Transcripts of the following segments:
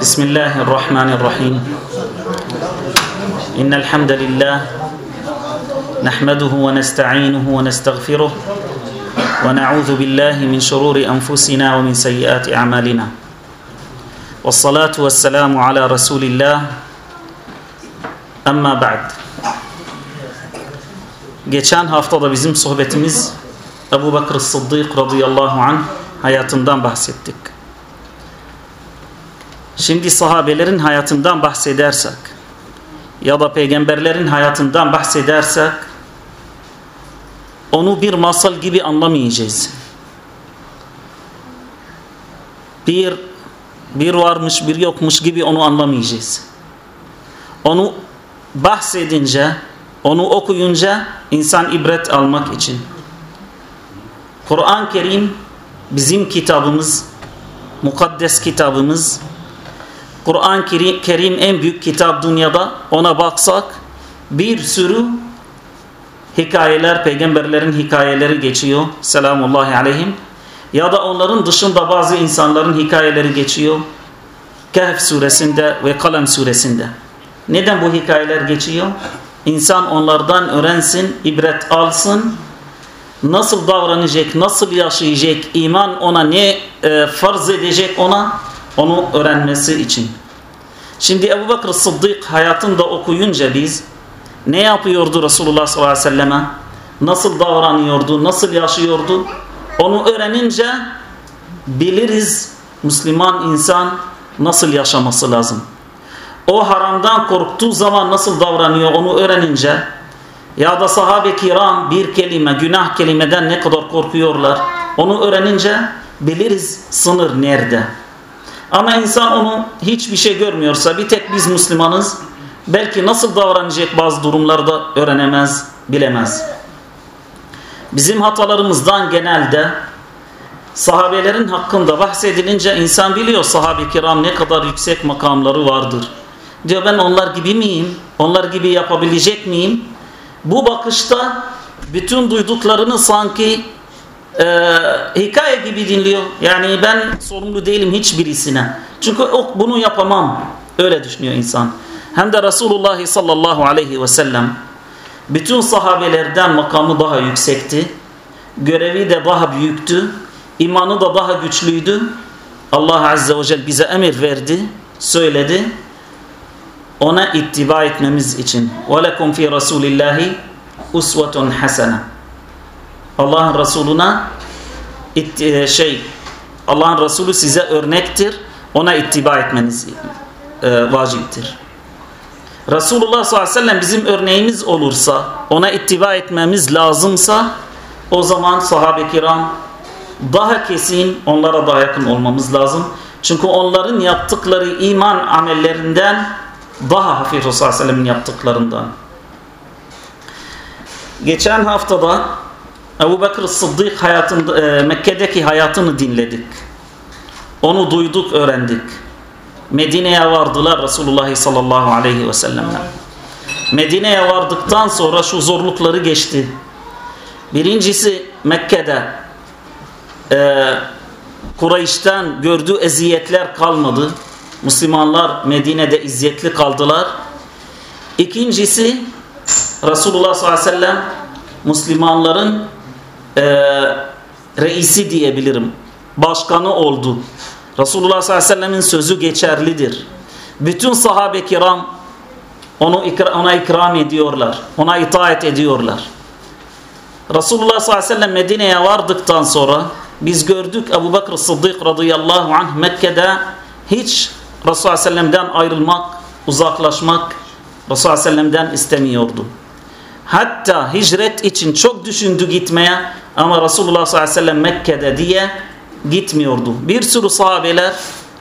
بسم الله الرحمن الرحيم. إن الحمد لله نحمده ونستعينه ونستغفره ونعوذ بالله من شرور أنفسنا ومن سيئات أعمالنا. والصلاة والسلام على رسول الله. أما بعد. Geçen haftada bizim sohbetimiz Ebu Bakır Sıddık radıyallahu anh hayatından bahsettik. Şimdi sahabelerin hayatından bahsedersek ya da peygamberlerin hayatından bahsedersek onu bir masal gibi anlamayacağız. Bir bir varmış bir yokmuş gibi onu anlamayacağız. Onu bahsedince, onu okuyunca insan ibret almak için. Kur'an-ı Kerim bizim kitabımız, mukaddes kitabımız. Kur'an-ı Kerim en büyük kitap dünyada. Ona baksak bir sürü hikayeler, peygamberlerin hikayeleri geçiyor. Selamullahi aleyhim. Ya da onların dışında bazı insanların hikayeleri geçiyor. Kehf suresinde ve Kalem suresinde. Neden bu hikayeler geçiyor? İnsan onlardan öğrensin, ibret alsın. Nasıl davranacak, nasıl yaşayacak, iman ona ne e, farz edecek ona, onu öğrenmesi için. Şimdi Ebu Bakır Sıddık hayatında okuyunca biz ne yapıyordu Resulullah sallallahu aleyhi ve selleme? Nasıl davranıyordu? Nasıl yaşıyordu? Onu öğrenince biliriz Müslüman insan nasıl yaşaması lazım. O haramdan korktuğu zaman nasıl davranıyor onu öğrenince ya da sahabe kiram bir kelime günah kelimeden ne kadar korkuyorlar onu öğrenince biliriz sınır nerede. Ama insan onu hiçbir şey görmüyorsa bir tek biz Müslümanız belki nasıl davranacak bazı durumlarda öğrenemez, bilemez. Bizim hatalarımızdan genelde sahabelerin hakkında bahsedilince insan biliyor sahabe kiram ne kadar yüksek makamları vardır. Diyor ben onlar gibi miyim? Onlar gibi yapabilecek miyim? Bu bakışta bütün duyduklarını sanki e, hikaye gibi dinliyor. Yani ben sorumlu değilim hiçbirisine. Çünkü bunu yapamam. Öyle düşünüyor insan. Hem de Resulullah sallallahu aleyhi ve sellem bütün sahabelerden makamı daha yüksekti. Görevi de daha büyüktü. imanı da daha güçlüydü. Allah azze ve celle bize emir verdi, söyledi Ona ittiba etmemiz için. وَلَكُمْ فِي رَسُولِ اللّٰهِ اُسْوَةٌ حَسَنًا Allah'ın Resuluna şey Allah'ın Resulü size örnektir. Ona ittiba etmeniz e, vaciptir. Resulullah sallallahu aleyhi ve sellem bizim örneğimiz olursa, ona ittiba etmemiz lazımsa o zaman sahabe kiram daha kesin onlara daha yakın olmamız lazım. Çünkü onların yaptıkları iman amellerinden daha hafif Resulullah sallallahu aleyhi ve sellem'in yaptıklarından. Geçen haftada Ebu Bekir Sıddık hayatında, e, Mekke'deki hayatını dinledik. Onu duyduk, öğrendik. Medine'ye vardılar Resulullah sallallahu aleyhi ve sellem'le. Medine'ye vardıktan sonra şu zorlukları geçti. Birincisi Mekke'de e, Kureyş'ten gördüğü eziyetler kalmadı. Müslümanlar Medine'de izziyetli kaldılar. İkincisi Resulullah sallallahu aleyhi ve sellem Müslümanların e, reisi diyebilirim. Başkanı oldu. Resulullah sallallahu aleyhi ve sellemin sözü geçerlidir. Bütün sahabe kiram onu ona ikram ediyorlar. Ona itaat ediyorlar. Resulullah sallallahu aleyhi ve sellem Medine'ye vardıktan sonra biz gördük Ebu Bakr Sıddık radıyallahu anh Mekke'de hiç Resulullah sellem'den ayrılmak, uzaklaşmak Resulullah sellem'den istemiyordu. Hatta hicret için çok düşündü gitmeye ama Resulullah sallallahu Mekke'de diye gitmiyordu. Bir sürü sahabeler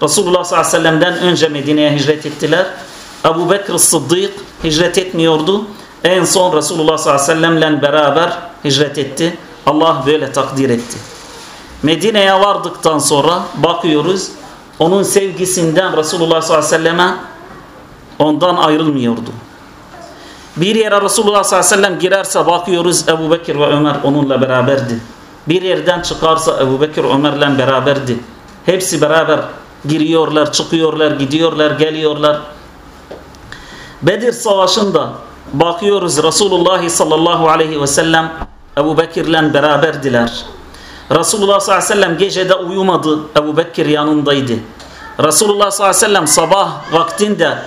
Resulullah sallallahu önce Medine'ye hicret ettiler. Ebu Bekir Sıddık hicret etmiyordu. En son Resulullah sallallahu aleyhi beraber hicret etti. Allah böyle takdir etti. Medine'ye vardıktan sonra bakıyoruz onun sevgisinden Resulullah sallallahu aleyhi ve selleme ondan ayrılmıyordu. Bir yere Resulullah sallallahu aleyhi ve sellem girerse bakıyoruz Ebu Bekir ve Ömer onunla beraberdi. Bir yerden çıkarsa Ebu Bekir Ömer'le beraberdi. Hepsi beraber giriyorlar, çıkıyorlar, gidiyorlar, geliyorlar. Bedir Savaşı'nda bakıyoruz Resulullah sallallahu aleyhi ve sellem Ebu Bekir'le beraberdiler. Resulullah sallallahu aleyhi ve sellem gecede uyumadı. Ebu Bekir yanındaydı. Resulullah sallallahu aleyhi ve sellem sabah vaktinde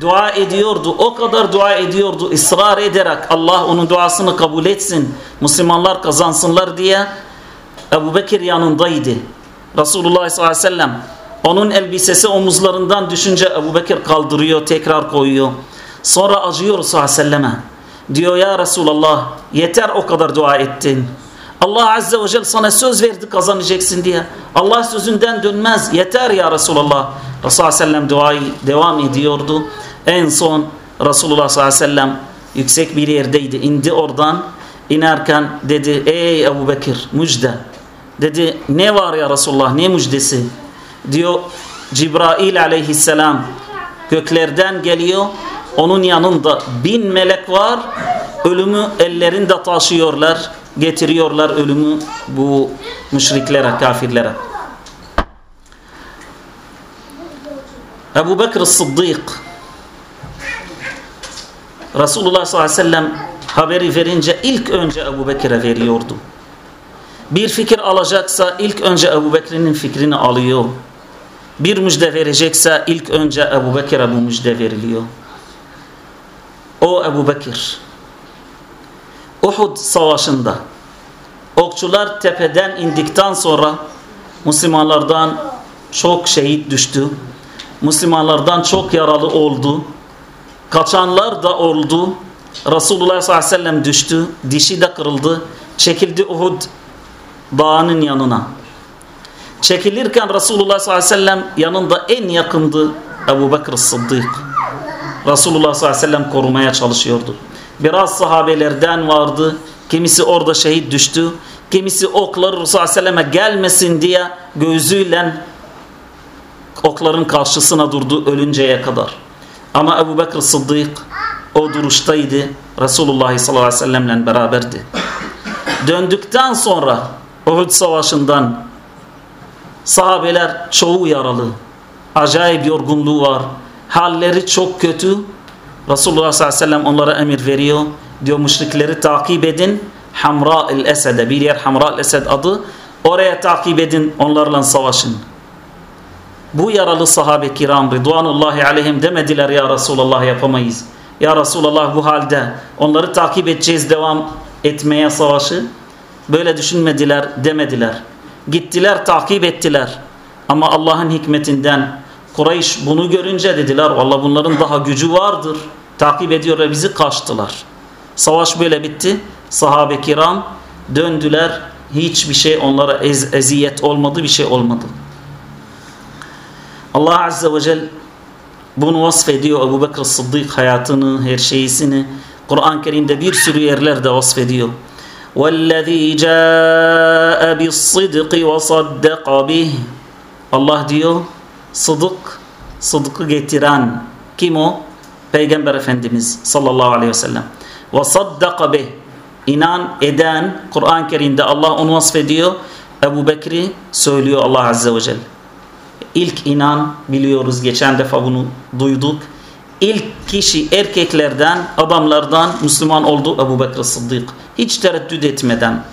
dua ediyordu. O kadar dua ediyordu. ısrar ederek Allah onun duasını kabul etsin. Müslümanlar kazansınlar diye Ebu Bekir yanındaydı. Resulullah sallallahu aleyhi ve sellem onun elbisesi omuzlarından düşünce Ebu Bekir kaldırıyor tekrar koyuyor. Sonra acıyor sallallahu aleyhi ve selleme. Diyor ya Resulallah yeter o kadar dua ettin. Allah Azze ve Celle sana söz verdi kazanacaksın diye. Allah sözünden dönmez. Yeter ya Resulallah. Resulullah sellem duayı devam ediyordu. En son Resulullah sallallahu aleyhi ve sellem yüksek bir yerdeydi. İndi oradan. İnerken dedi ey Ebu Bekir müjde. Dedi ne var ya Resulullah ne müjdesi? Diyor Cibrail aleyhisselam göklerden geliyor. Onun yanında bin melek var. Ölümü ellerinde taşıyorlar. Getiriyorlar ölümü bu müşriklere, kafirlere. Ebu Bekir Sıddık Resulullah sallallahu aleyhi ve sellem haberi verince ilk önce Ebu Bekir'e veriyordu. Bir fikir alacaksa ilk önce Ebu Bekir'in fikrini alıyor. Bir müjde verecekse ilk önce Ebu Bekir'e bu müjde veriliyor. O Ebu Bekir Uhud savaşında okçular tepeden indikten sonra Müslümanlardan çok şehit düştü. Müslümanlardan çok yaralı oldu. Kaçanlar da oldu. Resulullah sallallahu aleyhi ve sellem düştü. Dişi de kırıldı. Çekildi Uhud dağının yanına. Çekilirken Resulullah sallallahu aleyhi ve sellem yanında en yakındı Ebu Bekir Sıddık. Resulullah sallallahu aleyhi ve sellem korumaya çalışıyordu. Biraz sahabelerden vardı. Kimisi orada şehit düştü. Kimisi okları Resulullah sallallahu aleyhi ve selleme gelmesin diye gözüyle okların karşısına durdu ölünceye kadar. Ama Ebu Bekir Sıddık o duruştaydı. Resulullah sallallahu aleyhi ve beraberdi. Döndükten sonra Uhud savaşından sahabeler çoğu yaralı. Acayip yorgunluğu var. Halleri çok kötü. Resulullah sallallahu aleyhi ve sellem onlara emir veriyor. Diyor müşrikleri takip edin. Hamra el Esed'e bir yer Hamra el Esed adı. Oraya takip edin onlarla savaşın. Bu yaralı sahabe kiram Ridvanullahi aleyhim demediler ya Resulallah yapamayız. Ya Resulallah bu halde onları takip edeceğiz devam etmeye savaşı. Böyle düşünmediler demediler. Gittiler takip ettiler. Ama Allah'ın hikmetinden Kureyş bunu görünce dediler valla bunların daha gücü vardır. Takip ediyorlar bizi kaçtılar. Savaş böyle bitti. Sahabe kiram döndüler. Hiçbir şey onlara ez eziyet olmadı bir şey olmadı. Allah Azze ve Celle bunu vasfediyor Ebu Bekir Sıddık hayatını, her şeysini. Kur'an-ı Kerim'de bir sürü yerlerde vasfediyor. وَالَّذ۪ي جَاءَ بِالصِّدْقِ وَصَدَّقَ بِهِ Allah diyor, Sıdık, sıdıkı getiren kim o? Peygamber Efendimiz sallallahu aleyhi ve sellem. Ve saddaka bih. İnan eden Kur'an-ı Kerim'de Allah onu vasfediyor. Ebu Bekir'i söylüyor Allah Azze ve Celle. İlk inan biliyoruz geçen defa bunu duyduk. İlk kişi erkeklerden, adamlardan Müslüman oldu Ebu Bekir Sıddık. Hiç tereddüt etmeden.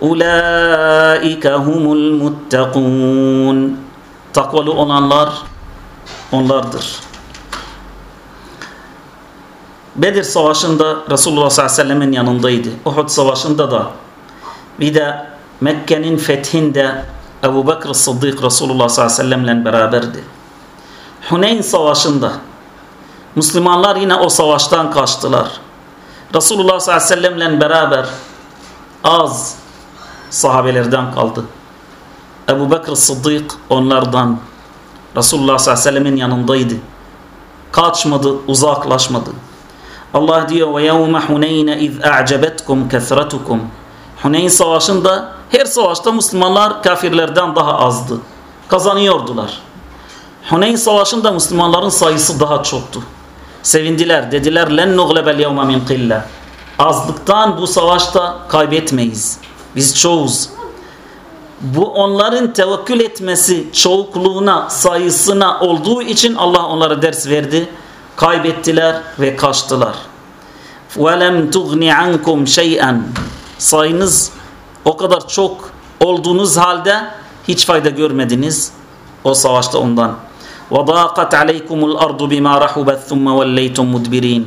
Ulaika humul muttakun. Takvalı olanlar onlardır. Bedir Savaşı'nda Resulullah sallallahu aleyhi ve sellemin yanındaydı. Uhud Savaşı'nda da bir de Mekke'nin fethinde Ebu Bekir Sıddık Resulullah sallallahu aleyhi ve sellemle beraberdi. Huneyn Savaşı'nda Müslümanlar yine o savaştan kaçtılar. Resulullah sallallahu aleyhi ve sellemle beraber az sahabelerden kaldı. Ebu Bekir Sıddık onlardan Resulullah sallallahu aleyhi ve sellemin yanındaydı. Kaçmadı, uzaklaşmadı. Allah diyor ve yevme Huneyne iz a'cebetkum kesretukum. Huneyn savaşında her savaşta Müslümanlar kafirlerden daha azdı. Kazanıyordular. Huneyn savaşında Müslümanların sayısı daha çoktu. Sevindiler. Dediler len nuglebel yevme min qille. Azlıktan bu savaşta kaybetmeyiz. Biz çoğuz bu onların tevekkül etmesi çokluğuna, sayısına olduğu için Allah onlara ders verdi. Kaybettiler ve kaçtılar. وَلَمْ تُغْنِ عَنْكُمْ شَيْئًا Sayınız o kadar çok olduğunuz halde hiç fayda görmediniz o savaşta ondan. وَضَاقَتْ عَلَيْكُمُ الْأَرْضُ بِمَا رَحُبَتْ ثُمَّ وَلَّيْتُمْ مُدْبِرِينَ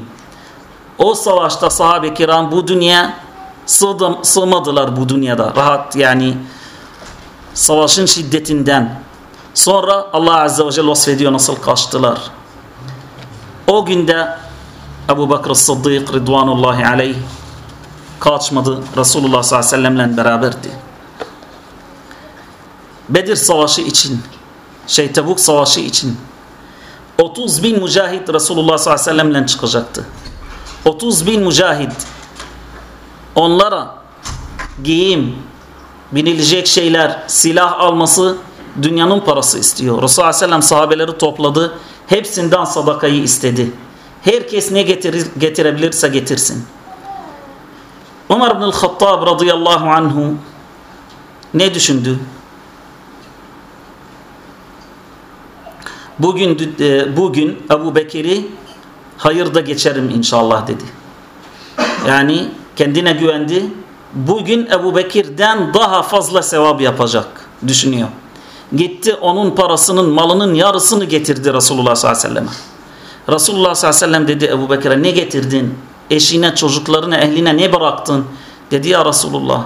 O savaşta sahabe kiram bu dünya sığmadılar bu dünyada. Rahat yani savaşın şiddetinden. Sonra Allah Azze ve Celle vasfediyor nasıl kaçtılar. O günde Ebu Bakr Sıddık Ridvanullahi Aleyh kaçmadı. Resulullah sallallahu aleyhi ve sellemle beraberdi. Bedir Savaşı için, şey Tebuk Savaşı için 30 bin mücahit Resulullah sallallahu aleyhi ve sellemle çıkacaktı. 30 bin mücahit onlara giyim, binilecek şeyler, silah alması dünyanın parası istiyor. Resulullah Aleyhisselam sahabeleri topladı. Hepsinden sadakayı istedi. Herkes ne getirir, getirebilirse getirsin. Ömer bin Hattab radıyallahu anhu ne düşündü? Bugün e, bugün Ebu Bekir'i hayırda geçerim inşallah dedi. Yani kendine güvendi. Bugün Ebu Bekir'den daha fazla sevap yapacak düşünüyor. Gitti onun parasının malının yarısını getirdi Resulullah sallallahu aleyhi ve selleme. Resulullah sallallahu aleyhi ve sellem dedi Ebu Bekir'e ne getirdin? Eşine, çocuklarına, ehline ne bıraktın? Dedi ya Resulullah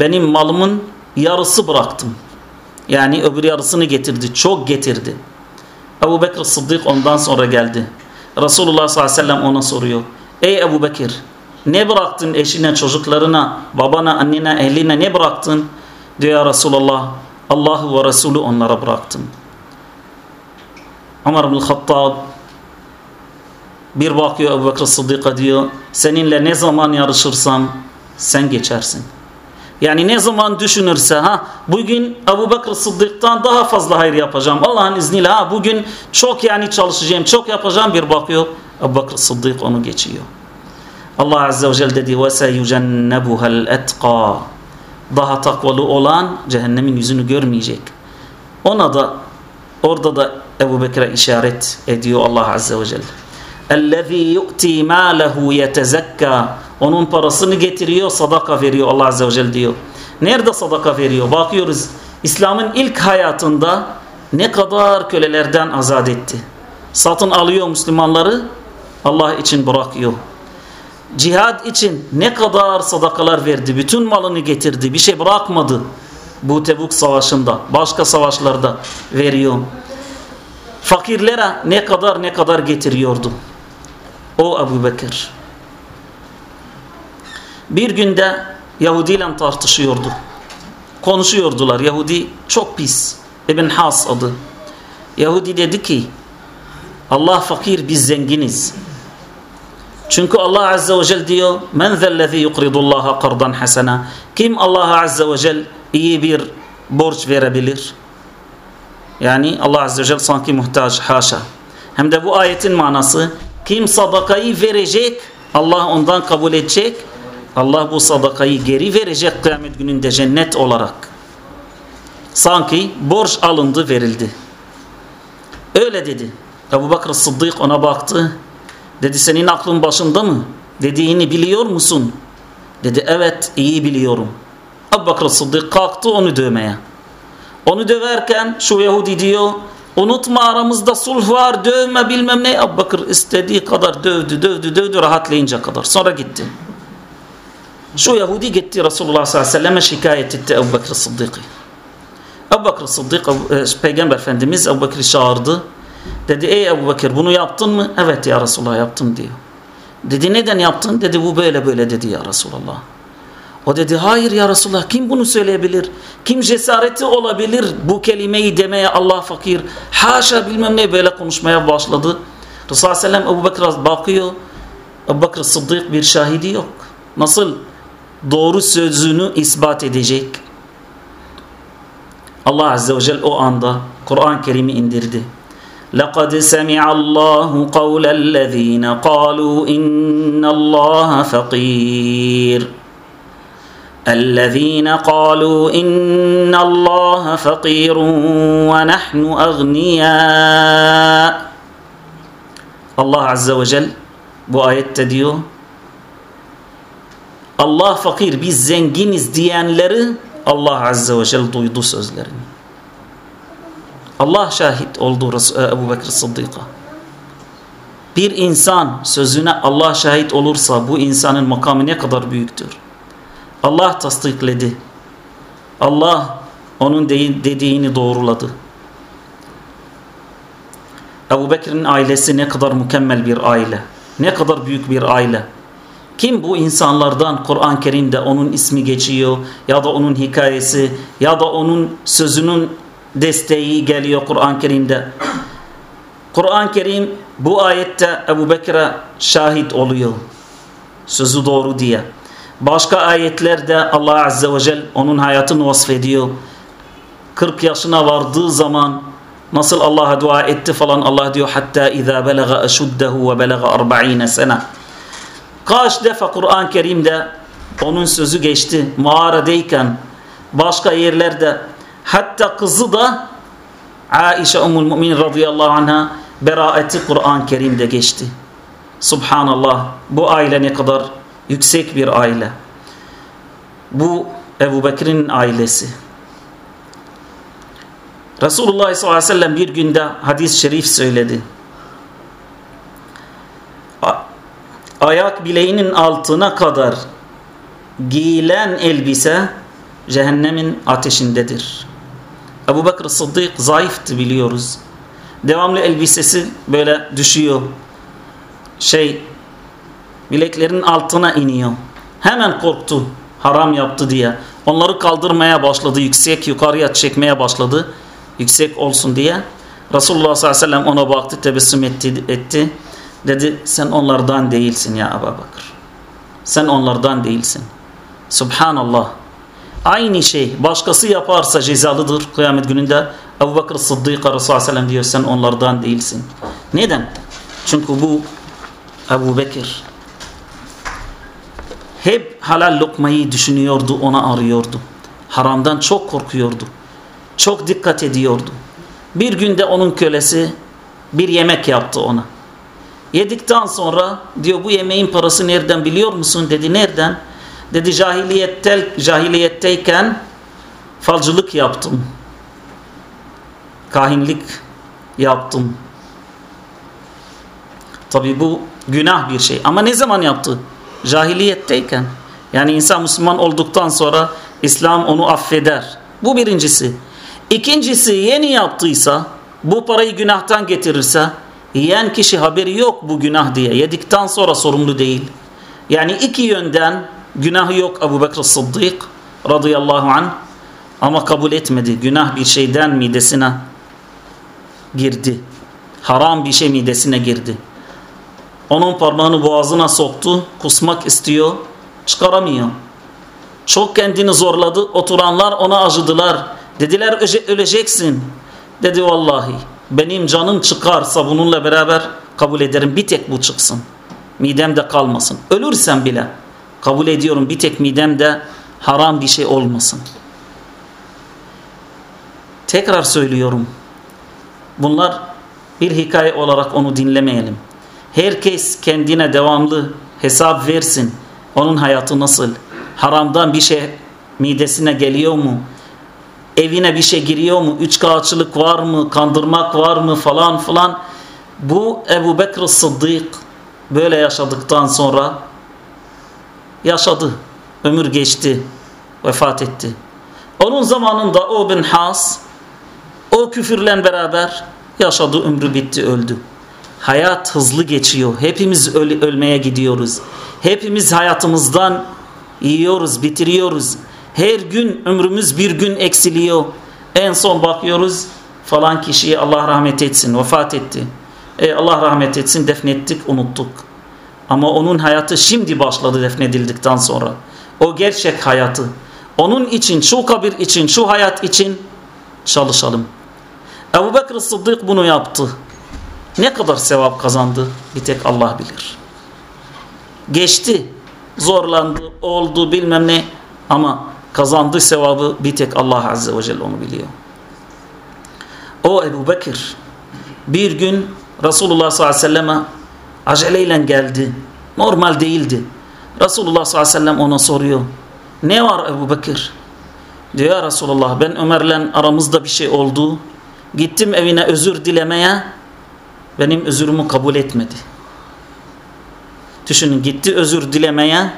benim malımın yarısı bıraktım. Yani öbür yarısını getirdi. Çok getirdi. Ebu Bekir Sıddık ondan sonra geldi. Resulullah sallallahu aleyhi ve sellem ona soruyor. Ey Ebu Bekir ne bıraktın eşine, çocuklarına, babana, annene, ehline ne bıraktın? Diyor ya Resulullah Allahu ve Resulü onlara bıraktım. Ömer bin Hattab bir bakıyor Ebu Bekir Sıddık'a diyor seninle ne zaman yarışırsam sen geçersin. Yani ne zaman düşünürse ha bugün Ebu Bekir Sıddık'tan daha fazla hayır yapacağım. Allah'ın izniyle ha bugün çok yani çalışacağım, çok yapacağım bir bakıyor. Ebu Bekir Sıddık onu geçiyor. Allah Azze ve Celle dedi وَسَيُجَنَّبُهَا الْاَتْقَى Daha takvalı olan cehennemin yüzünü görmeyecek. Ona da orada da Ebu Bekir'e işaret ediyor Allah Azze ve Celle. اَلَّذ۪ي يُؤْتِي مَالَهُ يَتَزَكَّى Onun parasını getiriyor, sadaka veriyor Allah Azze ve Celle diyor. Nerede sadaka veriyor? Bakıyoruz İslam'ın ilk hayatında ne kadar kölelerden azat etti. Satın alıyor Müslümanları, Allah için bırakıyor cihad için ne kadar sadakalar verdi. Bütün malını getirdi. Bir şey bırakmadı. Bu Tebuk savaşında. Başka savaşlarda veriyor. Fakirlere ne kadar ne kadar getiriyordu. O Ebu Bekir. Bir günde Yahudi ile tartışıyordu. Konuşuyordular. Yahudi çok pis. İbn Has adı. Yahudi dedi ki Allah fakir biz zenginiz. Çünkü Allah Azze ve Celle diyor men zellezî yukridullaha kardan hasena kim Allah Azze ve Celle iyi bir borç verebilir? Yani Allah Azze ve Celle sanki muhtaç haşa. Hem de bu ayetin manası kim sadakayı verecek Allah ondan kabul edecek Allah bu sadakayı geri verecek kıyamet gününde cennet olarak. Sanki borç alındı verildi. Öyle dedi. Ebu Bakr Sıddık ona baktı. Dedi senin aklın başında mı? Dediğini biliyor musun? Dedi evet iyi biliyorum. Ebu Bakr Sıddık kalktı onu dövmeye. Onu döverken şu Yahudi diyor unutma aramızda sulh var dövme bilmem ne. Ebu Bakır istediği kadar dövdü dövdü dövdü rahatlayınca kadar. Sonra gitti. Şu Yahudi gitti Resulullah sallallahu aleyhi ve selleme şikayet etti Ebu Bakır Sıddık'ı. Ebu Bakır Sıddık e, Peygamber Efendimiz Ebu Bakır'ı çağırdı. Dedi ey Ebu Bekir bunu yaptın mı? Evet ya Resulullah yaptım diyor. Dedi neden yaptın? Dedi bu böyle böyle dedi ya Resulullah. O dedi hayır ya Resulullah kim bunu söyleyebilir? Kim cesareti olabilir bu kelimeyi demeye Allah fakir? Haşa bilmem ne böyle konuşmaya başladı. Resulullah Sellem Ebu Bekir bakıyor. Ebu Bekir Sıddık bir şahidi yok. Nasıl doğru sözünü ispat edecek? Allah Azze ve Celle o anda Kur'an-ı Kerim'i indirdi. لقد سمع الله قول الذين قالوا إن الله فقير الذين قالوا إن الله فقير ونحن أغنياء Allah Azze ve Celle bu ayette diyor Allah fakir biz zenginiz diyenleri Allah Azze ve Celle duydu sözlerini. Allah şahit oldu e, Ebu Bekir Sıddık'a. Bir insan sözüne Allah şahit olursa bu insanın makamı ne kadar büyüktür. Allah tasdikledi. Allah onun dediğini doğruladı. Ebu Bekir'in ailesi ne kadar mükemmel bir aile. Ne kadar büyük bir aile. Kim bu insanlardan Kur'an-ı Kerim'de onun ismi geçiyor ya da onun hikayesi ya da onun sözünün desteği geliyor Kur'an-ı Kerim'de. Kur'an-ı Kerim bu ayette Ebu Bekir'e şahit oluyor. Sözü doğru diye. Başka ayetlerde Allah Azze ve Celle onun hayatını vasfediyor. 40 yaşına vardığı zaman nasıl Allah'a dua etti falan Allah diyor hatta iza belaga eşuddehu ve belaga 40 sene. Kaç defa Kur'an-ı Kerim'de onun sözü geçti mağaradayken başka yerlerde hatta kızı da Aişe Ummul Mümin radıyallahu anha beraati Kur'an-ı Kerim'de geçti. Subhanallah bu aile ne kadar yüksek bir aile. Bu Ebu Bekir'in ailesi. Resulullah sallallahu aleyhi ve sellem bir günde hadis-i şerif söyledi. Ayak bileğinin altına kadar giyilen elbise cehennemin ateşindedir. Ebu Bekir Sıddık zayıftı biliyoruz. Devamlı elbisesi böyle düşüyor. Şey bileklerin altına iniyor. Hemen korktu haram yaptı diye. Onları kaldırmaya başladı. Yüksek yukarıya çekmeye başladı. Yüksek olsun diye. Resulullah sallallahu aleyhi ve sellem ona baktı tebessüm etti. etti. Dedi sen onlardan değilsin ya Ebu Bakır. Sen onlardan değilsin. Subhanallah. Aynı şey başkası yaparsa cezalıdır kıyamet gününde. Ebu Bakır Sıddık'a Resulullah sallallahu aleyhi ve sellem diyor sen onlardan değilsin. Neden? Çünkü bu Ebu Bekir hep halal lokmayı düşünüyordu, ona arıyordu. Haramdan çok korkuyordu. Çok dikkat ediyordu. Bir günde onun kölesi bir yemek yaptı ona. Yedikten sonra diyor bu yemeğin parası nereden biliyor musun? Dedi nereden? Dedi cahiliyette, cahiliyetteyken falcılık yaptım. Kahinlik yaptım. Tabi bu günah bir şey. Ama ne zaman yaptı? Cahiliyetteyken. Yani insan Müslüman olduktan sonra İslam onu affeder. Bu birincisi. İkincisi yeni yaptıysa bu parayı günahtan getirirse yiyen kişi haberi yok bu günah diye. Yedikten sonra sorumlu değil. Yani iki yönden günahı yok Ebu Bekir Sıddık radıyallahu anh ama kabul etmedi. Günah bir şeyden midesine girdi. Haram bir şey midesine girdi. Onun parmağını boğazına soktu. Kusmak istiyor. Çıkaramıyor. Çok kendini zorladı. Oturanlar ona acıdılar. Dediler öleceksin. Dedi vallahi benim canım çıkarsa bununla beraber kabul ederim. Bir tek bu çıksın. Midemde kalmasın. Ölürsem bile kabul ediyorum bir tek midemde haram bir şey olmasın. Tekrar söylüyorum. Bunlar bir hikaye olarak onu dinlemeyelim. Herkes kendine devamlı hesap versin. Onun hayatı nasıl? Haramdan bir şey midesine geliyor mu? Evine bir şey giriyor mu? Üç kağıtçılık var mı? Kandırmak var mı? Falan filan. Bu Ebu Bekir Sıddık böyle yaşadıktan sonra yaşadı. Ömür geçti. Vefat etti. Onun zamanında o bin Has o küfürle beraber yaşadı. Ömrü bitti öldü. Hayat hızlı geçiyor. Hepimiz öl ölmeye gidiyoruz. Hepimiz hayatımızdan yiyoruz, bitiriyoruz. Her gün ömrümüz bir gün eksiliyor. En son bakıyoruz falan kişiyi Allah rahmet etsin vefat etti. E Allah rahmet etsin defnettik unuttuk. Ama onun hayatı şimdi başladı defnedildikten sonra. O gerçek hayatı. Onun için şu kabir için şu hayat için çalışalım. Ebu Bekir Sıddık bunu yaptı. Ne kadar sevap kazandı bir tek Allah bilir. Geçti, zorlandı, oldu bilmem ne Ama kazandığı sevabı bir tek Allah Azze ve Celle onu biliyor. O Ebu Bekir bir gün Resulullah sallallahu aleyhi ve selleme aceleyle geldi. Normal değildi. Resulullah sallallahu aleyhi ve sellem ona soruyor. Ne var Ebu Bekir? Diyor ya Resulullah ben Ömer'le aramızda bir şey oldu. Gittim evine özür dilemeye. Benim özürümü kabul etmedi. Düşünün gitti özür dilemeye.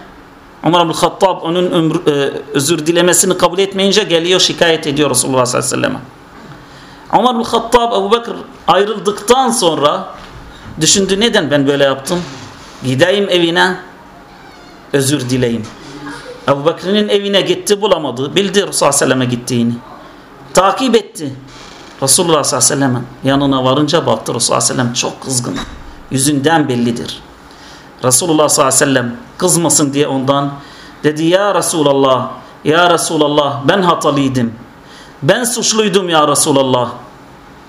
Ömer bin Hattab onun ömrü, e, özür dilemesini kabul etmeyince geliyor şikayet ediyor Resulullah sallallahu aleyhi ve sellem. Ömer bin Hattab Ebu Bekir ayrıldıktan sonra düşündü neden ben böyle yaptım? Gideyim evine özür dileyim. Ebu Bekir'in evine gitti bulamadı. Bildi Resulullah selleme gittiğini. Takip etti. Resulullah sallallahu aleyhi ve sellem yanına varınca baktı Resulullah sellem çok kızgın. Yüzünden bellidir. Resulullah sallallahu kızmasın diye ondan dedi ya Resulallah ya Resulallah ben hatalıydım. Ben suçluydum ya Resulallah.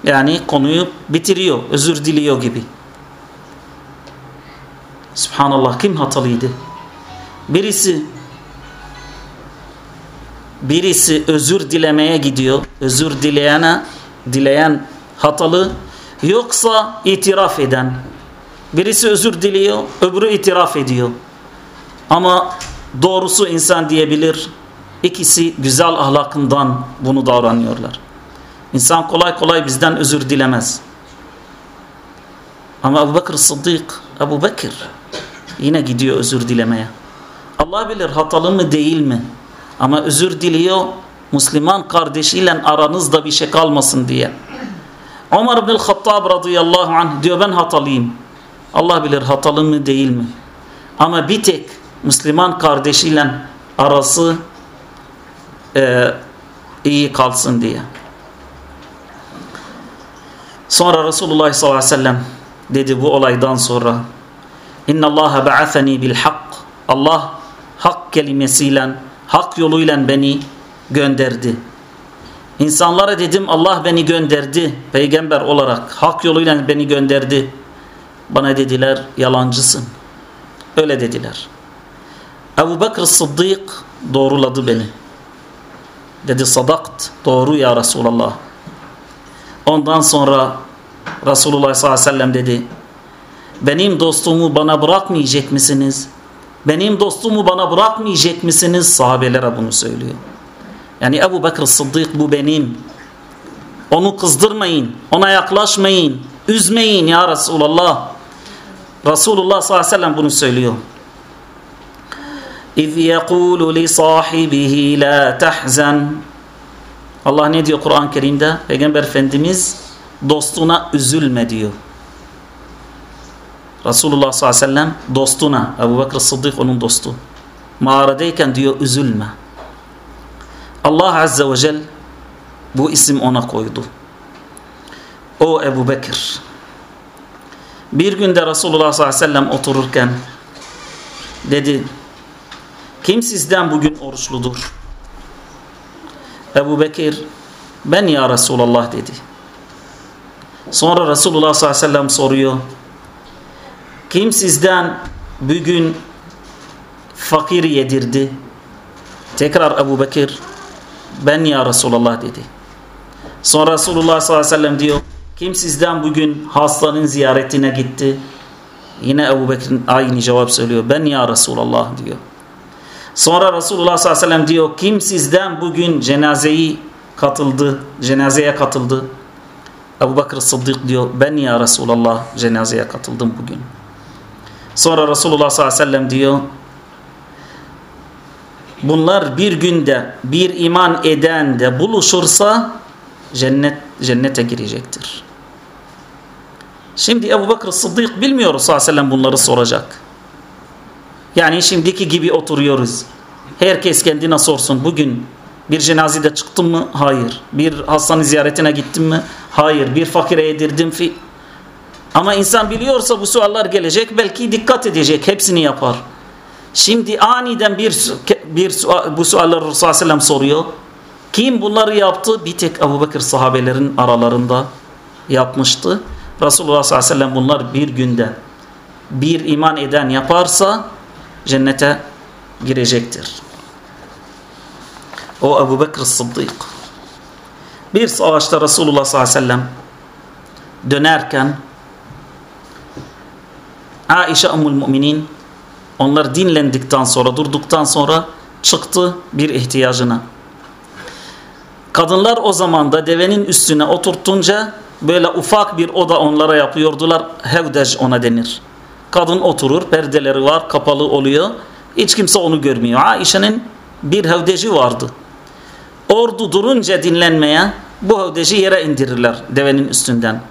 Yani konuyu bitiriyor, özür diliyor gibi. Subhanallah kim hatalıydı? Birisi birisi özür dilemeye gidiyor. Özür dileyene dileyen hatalı yoksa itiraf eden. Birisi özür diliyor, öbürü itiraf ediyor. Ama doğrusu insan diyebilir. İkisi güzel ahlakından bunu davranıyorlar. İnsan kolay kolay bizden özür dilemez. Ama Ebu Bekir Sıddık, Ebu Bekir yine gidiyor özür dilemeye. Allah bilir hatalı mı değil mi? Ama özür diliyor Müslüman kardeşiyle aranızda bir şey kalmasın diye. Ömer bin Hattab radıyallahu anh diyor ben hatalıyım. Allah bilir hatalı mı değil mi? Ama bir tek Müslüman kardeşiyle arası e, iyi kalsın diye. Sonra Resulullah sallallahu aleyhi ve sellem dedi bu olaydan sonra İnna Allah ba'athani bil hak. Allah hak kelimesiyle, hak yoluyla beni gönderdi. İnsanlara dedim Allah beni gönderdi peygamber olarak hak yoluyla beni gönderdi. Bana dediler yalancısın. Öyle dediler. Ebu Bekir Sıddık doğruladı beni. Dedi sadakt doğru ya Resulallah. Ondan sonra Resulullah sallallahu aleyhi ve sellem dedi benim dostumu bana bırakmayacak mısınız? Benim dostumu bana bırakmayacak mısınız? Sahabelere bunu söylüyor. Yani Ebu Bekir Sıddık bu benim. Onu kızdırmayın. Ona yaklaşmayın. Üzmeyin ya Resulallah. Resulullah sallallahu aleyhi ve sellem bunu söylüyor. Yekulu li sahibihi la tahzan. Allah ne diyor Kur'an-ı Kerim'de? Peygamber Efendimiz dostuna üzülme diyor. Resulullah sallallahu aleyhi ve sellem dostuna, Ebu Bekir Sıddık onun dostu. Mağaradayken diyor üzülme. Allah Azze ve Celle bu isim ona koydu. O Ebu Bekir. Bir günde Resulullah sallallahu aleyhi ve sellem otururken dedi kim sizden bugün oruçludur? Ebu Bekir ben ya Resulallah dedi. Sonra Resulullah sallallahu aleyhi ve sellem soruyor kim sizden bugün fakir yedirdi? Tekrar Ebu Bekir ben ya Resulallah dedi. Sonra Resulullah sallallahu aleyhi ve sellem diyor kim sizden bugün hastanın ziyaretine gitti? Yine Ebu Bekir aynı cevap söylüyor. Ben ya Resulallah diyor. Sonra Resulullah sallallahu aleyhi ve sellem diyor kim sizden bugün cenazeyi katıldı, cenazeye katıldı? Ebu Bekir Sıddık diyor ben ya Resulallah cenazeye katıldım bugün. Sonra Resulullah sallallahu aleyhi ve sellem diyor bunlar bir günde bir iman eden de buluşursa cennet cennete girecektir. Şimdi Ebu Bekir Sıddık bilmiyor sallallahu aleyhi ve sellem bunları soracak. Yani şimdiki gibi oturuyoruz. Herkes kendine sorsun bugün bir cenazede çıktım mı? Hayır. Bir hastane ziyaretine gittim mi? Hayır. Bir fakire yedirdim fi ama insan biliyorsa bu suallar gelecek belki dikkat edecek hepsini yapar. Şimdi aniden bir, bir bu sualları Resulullah Sellem soruyor. Kim bunları yaptı? Bir tek Ebu Bekir sahabelerin aralarında yapmıştı. Resulullah sallallahu aleyhi ve sellem bunlar bir günde bir iman eden yaparsa cennete girecektir. O Ebu Bekir Sıddık. Bir savaşta Resulullah sallallahu aleyhi ve sellem dönerken Aişe Ummul Müminin onlar dinlendikten sonra durduktan sonra çıktı bir ihtiyacına. Kadınlar o zaman da devenin üstüne oturtunca böyle ufak bir oda onlara yapıyordular. Hevdej ona denir. Kadın oturur, perdeleri var, kapalı oluyor. Hiç kimse onu görmüyor. Aişe'nin bir hevdeci vardı. Ordu durunca dinlenmeye bu hevdeci yere indirirler devenin üstünden.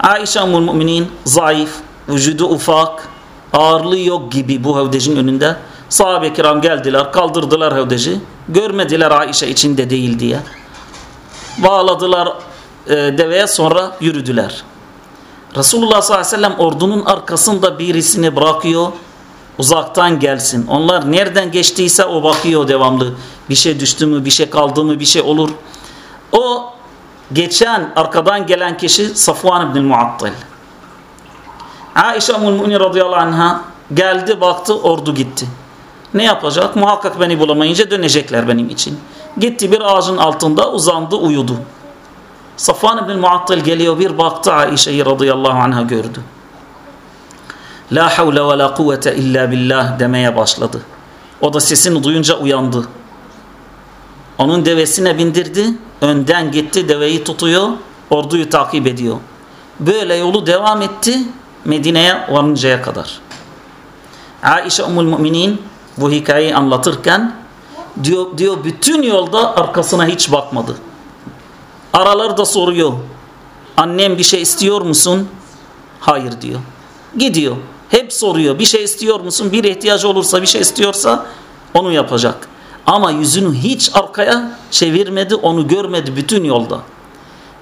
Aişe Ummul Müminin zayıf, vücudu ufak, ağırlığı yok gibi bu hevdecin önünde. Sahabe-i kiram geldiler, kaldırdılar hevdeci. Görmediler Aişe içinde değil diye. Bağladılar e, deveye sonra yürüdüler. Resulullah sallallahu aleyhi ve sellem ordunun arkasında birisini bırakıyor. Uzaktan gelsin. Onlar nereden geçtiyse o bakıyor devamlı. Bir şey düştü mü, bir şey kaldı mı, bir şey olur. O geçen arkadan gelen kişi Safvan ibn Muattal. Aişe Ummul radıyallahu anha geldi baktı ordu gitti. Ne yapacak? Muhakkak beni bulamayınca dönecekler benim için. Gitti bir ağacın altında uzandı uyudu. Safvan ibn Muattal geliyor bir baktı Aişe'yi radıyallahu anha gördü. La havle ve la kuvvete illa billah demeye başladı. O da sesini duyunca uyandı. Onun devesine bindirdi. Önden gitti deveyi tutuyor. Orduyu takip ediyor. Böyle yolu devam etti. Medine'ye varıncaya kadar. Aişe Ummul Müminin bu hikayeyi anlatırken diyor, diyor bütün yolda arkasına hiç bakmadı. Aralarda soruyor. Annem bir şey istiyor musun? Hayır diyor. Gidiyor. Hep soruyor. Bir şey istiyor musun? Bir ihtiyacı olursa bir şey istiyorsa onu yapacak. Ama yüzünü hiç arkaya çevirmedi. Onu görmedi bütün yolda.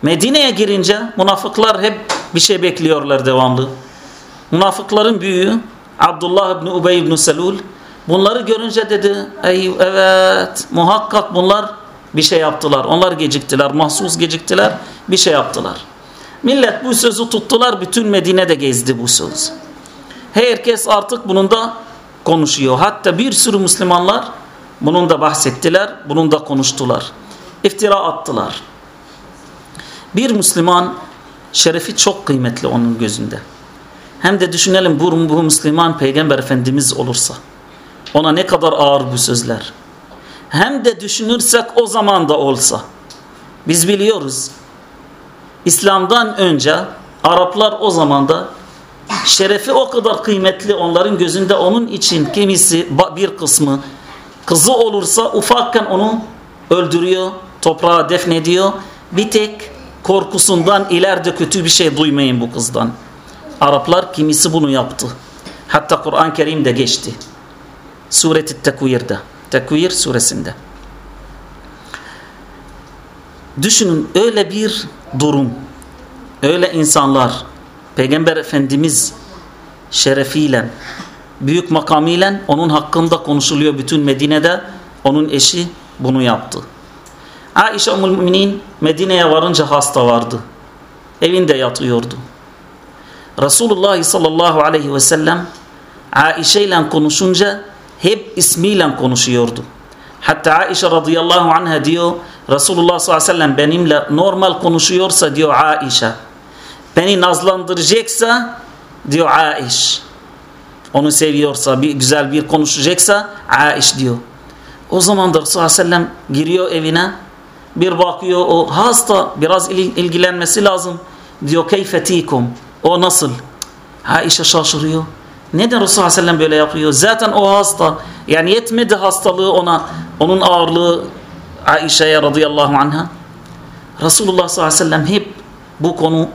Medine'ye girince münafıklar hep bir şey bekliyorlar devamlı. Münafıkların büyüğü Abdullah ibn Ubey ibn Selul bunları görünce dedi ey evet muhakkak bunlar bir şey yaptılar. Onlar geciktiler. Mahsus geciktiler. Bir şey yaptılar. Millet bu sözü tuttular. Bütün Medine'de gezdi bu söz. Herkes artık bunun da konuşuyor. Hatta bir sürü Müslümanlar bunun da bahsettiler. Bunun da konuştular. İftira attılar. Bir Müslüman şerefi çok kıymetli onun gözünde. Hem de düşünelim bu, bu Müslüman Peygamber Efendimiz olursa. Ona ne kadar ağır bu sözler. Hem de düşünürsek o zaman da olsa. Biz biliyoruz. İslam'dan önce Araplar o zaman da şerefi o kadar kıymetli onların gözünde onun için kimisi bir kısmı kızı olursa ufakken onu öldürüyor, toprağa defnediyor. Bir tek korkusundan ileride kötü bir şey duymayın bu kızdan. Araplar kimisi bunu yaptı. Hatta Kur'an-ı Kerim'de geçti. Suret-i Tekvir'de. Tekvir suresinde. Düşünün öyle bir durum, öyle insanlar, Peygamber Efendimiz şerefiyle, büyük makamıyla onun hakkında konuşuluyor bütün Medine'de. Onun eşi bunu yaptı. Aişe Ummul Müminin Medine'ye varınca hasta vardı. Evinde yatıyordu. Resulullah sallallahu aleyhi ve sellem Aişe ile konuşunca hep ismiyle konuşuyordu. Hatta Aişe radıyallahu anha diyor Resulullah sallallahu aleyhi ve sellem benimle normal konuşuyorsa diyor Aişe beni nazlandıracaksa diyor Aiş onu seviyorsa bir güzel bir konuşacaksa Aiş diyor. O zaman da Resulullah sellem giriyor evine bir bakıyor o hasta biraz ilgilenmesi lazım diyor keyfetikum o nasıl? Aişe şaşırıyor. Neden Resulullah sellem böyle yapıyor? Zaten o hasta. Yani yetmedi hastalığı ona. Onun ağırlığı Aişe'ye radıyallahu anha. Resulullah sallallahu aleyhi ve sellem hep bu konu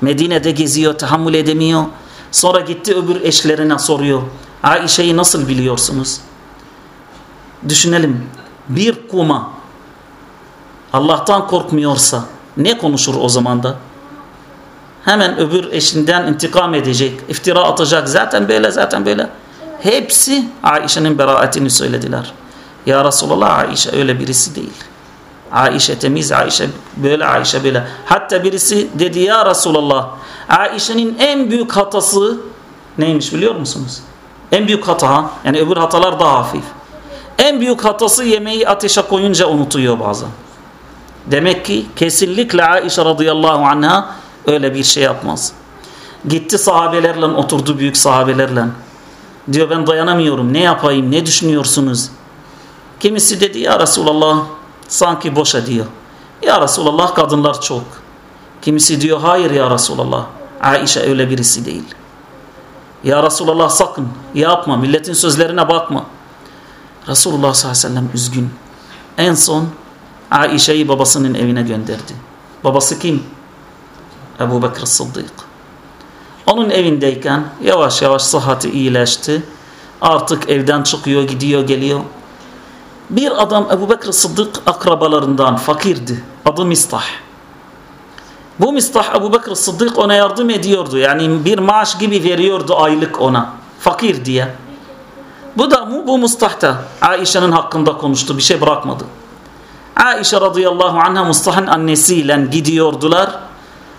Medine'de geziyor, tahammül edemiyor. Sonra gitti öbür eşlerine soruyor. Aişe'yi nasıl biliyorsunuz? Düşünelim. Bir kuma Allah'tan korkmuyorsa ne konuşur o zaman da? hemen öbür eşinden intikam edecek, iftira atacak. Zaten böyle, zaten böyle. Hepsi Aişe'nin beraatini söylediler. Ya Resulallah Aişe öyle birisi değil. Aişe temiz, Aişe böyle, Aişe böyle. Hatta birisi dedi ya Resulallah Aişe'nin en büyük hatası neymiş biliyor musunuz? En büyük hata, yani öbür hatalar daha hafif. En büyük hatası yemeği ateşe koyunca unutuyor bazen. Demek ki kesinlikle Aişe radıyallahu anha öyle bir şey yapmaz. Gitti sahabelerle oturdu büyük sahabelerle. Diyor ben dayanamıyorum ne yapayım ne düşünüyorsunuz? Kimisi dedi ya Resulallah sanki boşa diyor. Ya Resulallah kadınlar çok. Kimisi diyor hayır ya Resulallah. Aişe öyle birisi değil. Ya Resulallah sakın yapma milletin sözlerine bakma. Resulullah sallallahu aleyhi ve sellem üzgün. En son Aişe'yi babasının evine gönderdi. Babası kim? Ebu Bekir Sıddık. Onun evindeyken yavaş yavaş sıhhati iyileşti. Artık evden çıkıyor, gidiyor, geliyor. Bir adam Ebu Bekir Sıddık akrabalarından fakirdi. Adı Mistah. Bu Mistah Ebu Bekir Sıddık ona yardım ediyordu. Yani bir maaş gibi veriyordu aylık ona. Fakir diye. Bu da bu Mustah da Aişe'nin hakkında konuştu. Bir şey bırakmadı. Aişe radıyallahu anha Mustah'ın annesiyle gidiyordular.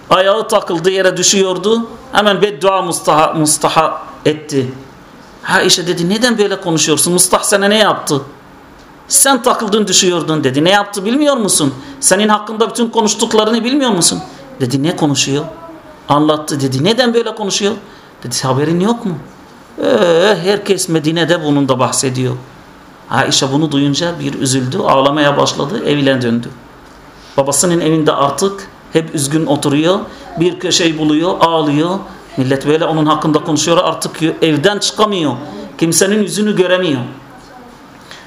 Ayağı takıldı yere düşüyordu. Hemen beddua Mustah'a Mustah'a etti. Aişe dedi neden böyle konuşuyorsun? Mustah sana ne yaptı? Sen takıldın düşüyordun dedi. Ne yaptı bilmiyor musun? Senin hakkında bütün konuştuklarını bilmiyor musun? Dedi ne konuşuyor? Anlattı dedi. Neden böyle konuşuyor? Dedi haberin yok mu? Ee, herkes Medine'de bunun da bahsediyor. Aişe bunu duyunca bir üzüldü, ağlamaya başladı, evine döndü. Babasının evinde artık hep üzgün oturuyor, bir köşeyi buluyor, ağlıyor. Millet böyle onun hakkında konuşuyor, artık evden çıkamıyor. Kimsenin yüzünü göremiyor.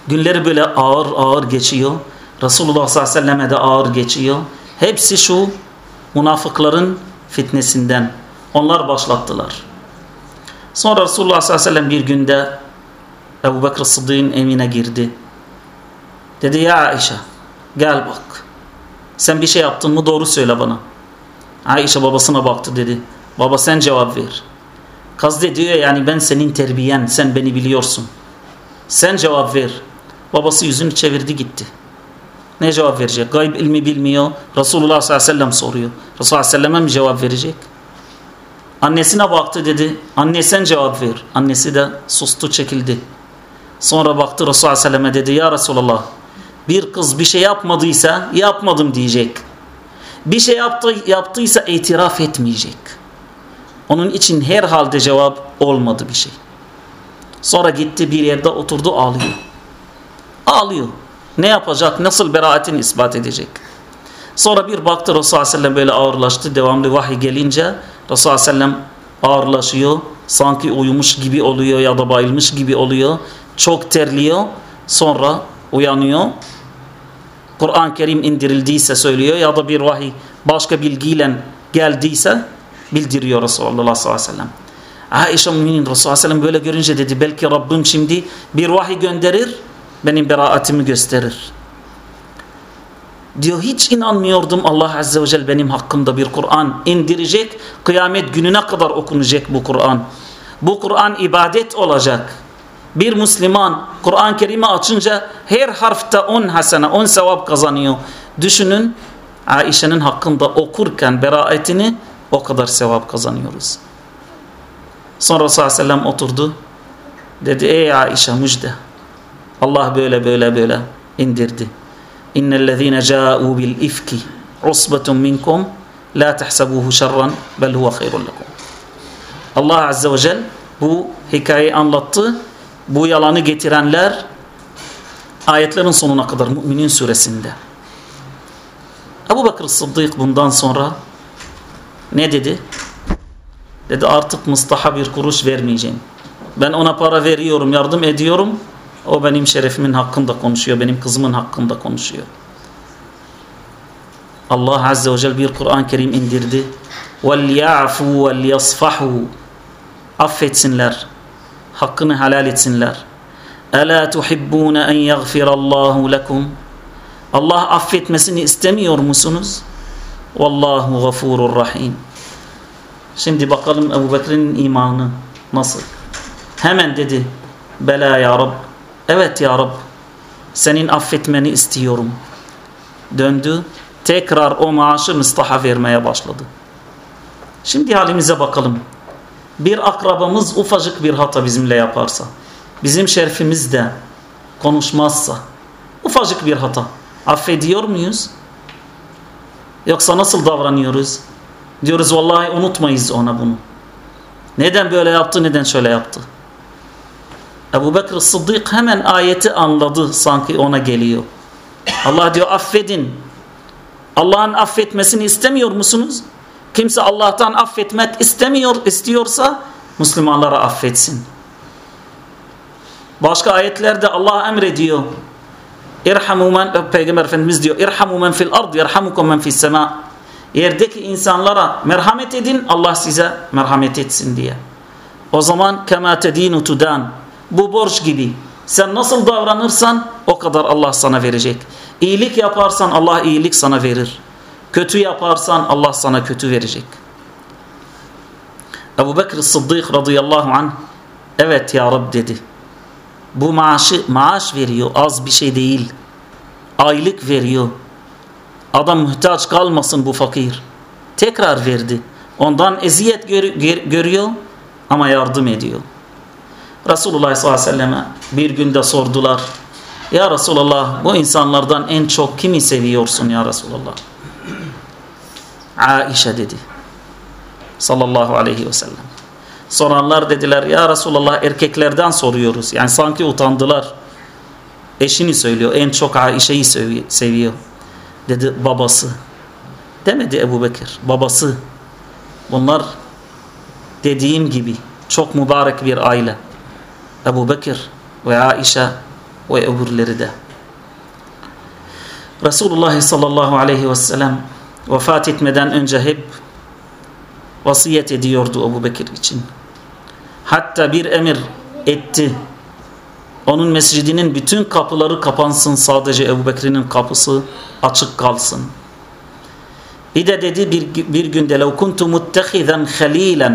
Günleri böyle ağır ağır geçiyor. Resulullah sallallahu aleyhi ve selleme de ağır geçiyor. Hepsi şu münafıkların fitnesinden. Onlar başlattılar. Sonra Resulullah sallallahu aleyhi ve sellem bir günde Ebu Bekir Sıddık'ın evine girdi. Dedi ya Aişe gel bak. Sen bir şey yaptın mı doğru söyle bana. Aişe babasına baktı dedi. Baba sen cevap ver. Kazde diyor yani ben senin terbiyen sen beni biliyorsun. Sen cevap ver. Babası yüzünü çevirdi gitti. Ne cevap verecek? Gayb ilmi bilmiyor. Resulullah sallallahu aleyhi ve sellem soruyor. Resulullah sallallahu aleyhi ve sellem mi cevap verecek? Annesine baktı dedi. Anne sen cevap ver. Annesi de sustu çekildi. Sonra baktı Resulullah Aleyhisselam'a dedi ya Resulallah bir kız bir şey yapmadıysa yapmadım diyecek. Bir şey yaptı, yaptıysa itiraf etmeyecek. Onun için her halde cevap olmadı bir şey. Sonra gitti bir yerde oturdu ağlıyor. Ağlıyor. Ne yapacak? Nasıl beraatini ispat edecek? Sonra bir baktı Resulullah Aleyhisselam böyle ağırlaştı. Devamlı vahiy gelince Resulullah Aleyhisselam ağırlaşıyor. Sanki uyumuş gibi oluyor ya da bayılmış gibi oluyor. Çok terliyor. Sonra uyanıyor. Kur'an-ı Kerim indirildiyse söylüyor ya da bir vahiy başka bilgiyle geldiyse bildiriyor Resulullah sallallahu aleyhi ve sellem. Aişe müminin Resulullah sallallahu aleyhi ve sellem böyle görünce dedi belki Rabbim şimdi bir vahiy gönderir benim beraatimi gösterir. Diyor hiç inanmıyordum Allah Azze ve Celle benim hakkımda bir Kur'an indirecek. Kıyamet gününe kadar okunacak bu Kur'an. Bu Kur'an ibadet olacak. Bir Müslüman Kur'an-ı Kerim'i açınca her harfte on hasene, on sevap kazanıyor. Düşünün Aişe'nin hakkında okurken beraatini o kadar sevap kazanıyoruz. Sonra Resulullah Aleyhisselam oturdu. Dedi ey Aişe müjde. Allah böyle böyle böyle indirdi. İnnellezîne câ'û bil ifki usbetun minkum la tahsabuhu şerran bel huve hayrun lekum. Allah Azze ve Celle bu hikayeyi anlattı. Bu yalanı getirenler ayetlerin sonuna kadar Müminin suresinde. Ebu Bakır Sıddık bundan sonra ne dedi? Dedi artık Mustaha bir kuruş vermeyeceğim. Ben ona para veriyorum, yardım ediyorum. O benim şerefimin hakkında konuşuyor, benim kızımın hakkında konuşuyor. Allah Azze ve Celle bir Kur'an-ı Kerim indirdi. وَلْيَعْفُوا وَلْيَصْفَحُوا Affetsinler, hakkını helal etsinler. أَلَا تُحِبُّونَ أَنْ يَغْفِرَ اللّٰهُ لَكُمْ Allah affetmesini istemiyor musunuz? Vallahu gafurur rahim. Şimdi bakalım Ebu Bekir'in imanı nasıl? Hemen dedi Bela ya Rab Evet ya Rab senin affetmeni istiyorum. Döndü tekrar o maaşı Mustaha vermeye başladı. Şimdi halimize bakalım. Bir akrabamız ufacık bir hata bizimle yaparsa bizim şerfimiz de konuşmazsa ufacık bir hata affediyor muyuz? Yoksa nasıl davranıyoruz? Diyoruz vallahi unutmayız ona bunu. Neden böyle yaptı, neden şöyle yaptı? Ebu Bekir Sıddık hemen ayeti anladı sanki ona geliyor. Allah diyor affedin. Allah'ın affetmesini istemiyor musunuz? Kimse Allah'tan affetmek istemiyor, istiyorsa Müslümanlara affetsin. Başka ayetlerde Allah emrediyor. İrhamu men Peygamber Efendimiz diyor. İrhamu men fil ard yerhamukum men fis sema. Yerdeki insanlara merhamet edin Allah size merhamet etsin diye. O zaman kema tedinu tudan. Bu borç gibi. Sen nasıl davranırsan o kadar Allah sana verecek. İyilik yaparsan Allah iyilik sana verir. Kötü yaparsan Allah sana kötü verecek. Ebu Bekir Sıddık radıyallahu anh evet ya Rab dedi. Bu maaşı maaş veriyor az bir şey değil. Aylık veriyor. Adam muhtaç kalmasın bu fakir. Tekrar verdi. Ondan eziyet gör, gör, görüyor ama yardım ediyor. Resulullah sallallahu aleyhi ve selleme bir günde sordular. Ya Resulallah bu insanlardan en çok kimi seviyorsun ya Resulallah? Aişe dedi. Sallallahu aleyhi ve sellem. Soranlar dediler ya Resulallah erkeklerden soruyoruz. Yani sanki utandılar. Eşini söylüyor. En çok Aişe'yi seviyor. Dedi babası. Demedi Ebu Bekir. Babası. Bunlar dediğim gibi çok mübarek bir aile. Ebu Bekir ve Aişe ve öbürleri de. Resulullah sallallahu aleyhi ve sellem vefat etmeden önce hep vasiyet ediyordu Ebu Bekir için. Hatta bir emir etti. Onun mescidinin bütün kapıları kapansın sadece Ebu Bekir'in kapısı açık kalsın. Bir de dedi bir, bir günde لو كنت متخذا خليلا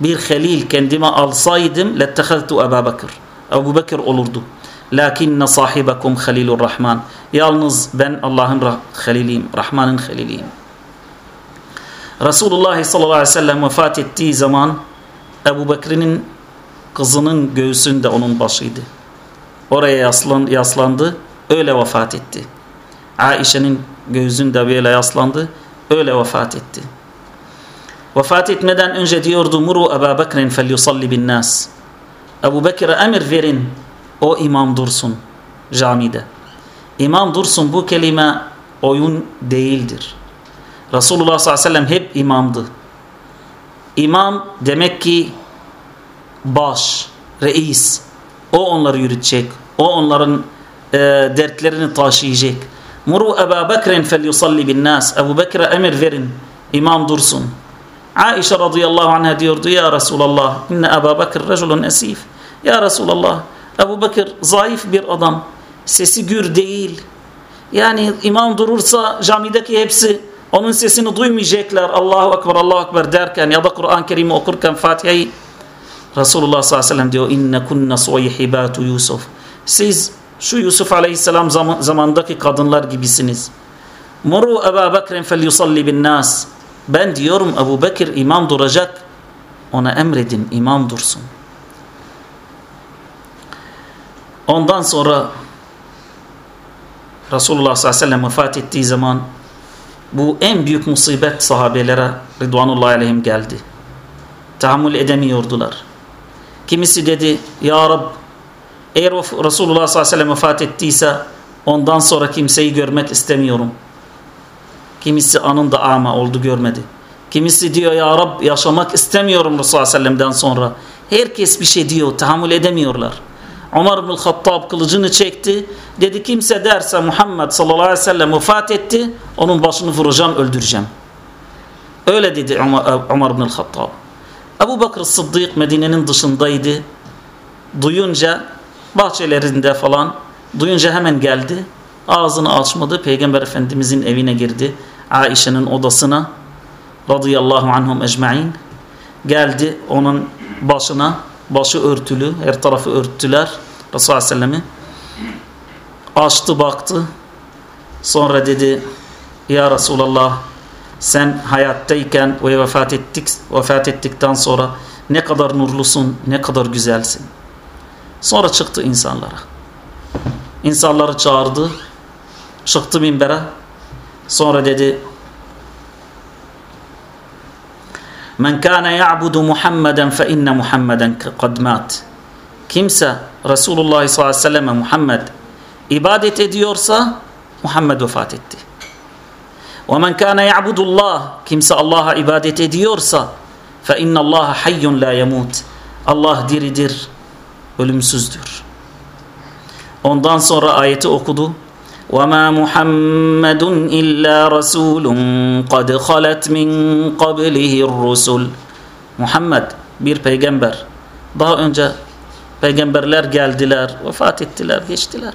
bir halil kendime alsaydım lettehaztu Ebu Bekir. Ebu Bekir olurdu. Lakinne sahibekum halilur rahman. Yalnız ben Allah'ın haliliyim, Rahman'ın haliliyim. Resulullah sallallahu aleyhi ve sellem vefat ettiği zaman Ebu Bekir'in kızının göğsünde onun başıydı. Oraya yaslan, yaslandı, öyle vefat etti. Aişe'nin göğsünde böyle yaslandı, öyle vefat etti. Vefat etmeden önce diyordu muru Ebu Bekir'in fel yusalli bin nas. Ebu Bekir'e emir verin, o imam dursun camide. İmam dursun bu kelime oyun değildir. Resulullah sallallahu aleyhi ve sellem hep imamdı. İmam demek ki baş, reis. O onları yürütecek. O onların e, dertlerini taşıyacak. Muru Ebu Bekir'in fel yusalli bin nas. Ebu Bekir'e emir verin. İmam dursun. Aişe radıyallahu anh'a diyordu ya Resulallah inne Ebu Bekir reculun esif. Ya Resulallah Ebu Bekir zayıf bir adam. Sesi gür değil. Yani imam durursa camideki hepsi onun sesini duymayacaklar. Allahu Ekber, Allahu Ekber derken ya da Kur'an-ı Kerim'i okurken Fatiha'yı Resulullah sallallahu aleyhi ve sellem diyor inne kunna suyhibatu Yusuf. Siz şu Yusuf aleyhisselam zaman, zamandaki kadınlar gibisiniz. Muru Ebu Bekir'in fel yusalli bin nas. Ben diyorum Ebu Bekir imam duracak. Ona emredin imam dursun. Ondan sonra Resulullah sallallahu aleyhi ve sellem vefat ettiği zaman bu en büyük musibet sahabelere Ridvanullahi aleyhim geldi. Tahammül edemiyordular. Kimisi dedi Ya Rab eğer Resulullah sallallahu aleyhi ve sellem vefat ettiyse ondan sonra kimseyi görmek istemiyorum. Kimisi anında ama oldu görmedi. Kimisi diyor ya Rab yaşamak istemiyorum Resulullah sellem'den sonra. Herkes bir şey diyor tahammül edemiyorlar. Umar bin Hattab kılıcını çekti. Dedi kimse derse Muhammed sallallahu aleyhi ve sellem vefat etti. Onun başını vuracağım öldüreceğim. Öyle dedi Umar bin Hattab. Ebu Bakır Sıddık Medine'nin dışındaydı. Duyunca bahçelerinde falan duyunca hemen geldi. Ağzını açmadı. Peygamber Efendimizin evine girdi. Aişe'nin odasına radıyallahu anhum ecmain geldi. Onun başına başı örtülü her tarafı örttüler. Resulullah Aleyhisselam'ı açtı baktı. Sonra dedi ya Resulallah sen hayattayken ve vefat ettik vefat ettikten sonra ne kadar nurlusun ne kadar güzelsin. Sonra çıktı insanlara. İnsanları çağırdı. Çıktı minbere. Sonra dedi Men kana ya'budu Muhammeden fe inne Muhammeden kad. Kimse Resulullah sallallahu aleyhi ve selleme Muhammed ibadet ediyorsa Muhammed vefat etti. Ve men kana ya'budullah kimse Allah'a ibadet ediyorsa fe innallaha hayyun la yemut. Allah diridir, ölümsüzdür. Ondan sonra ayeti okudu. وما محمد إلا رسول قد خلت من قبله الرسل Muhammed bir peygamber. Daha önce peygamberler geldiler, vefat ettiler, geçtiler.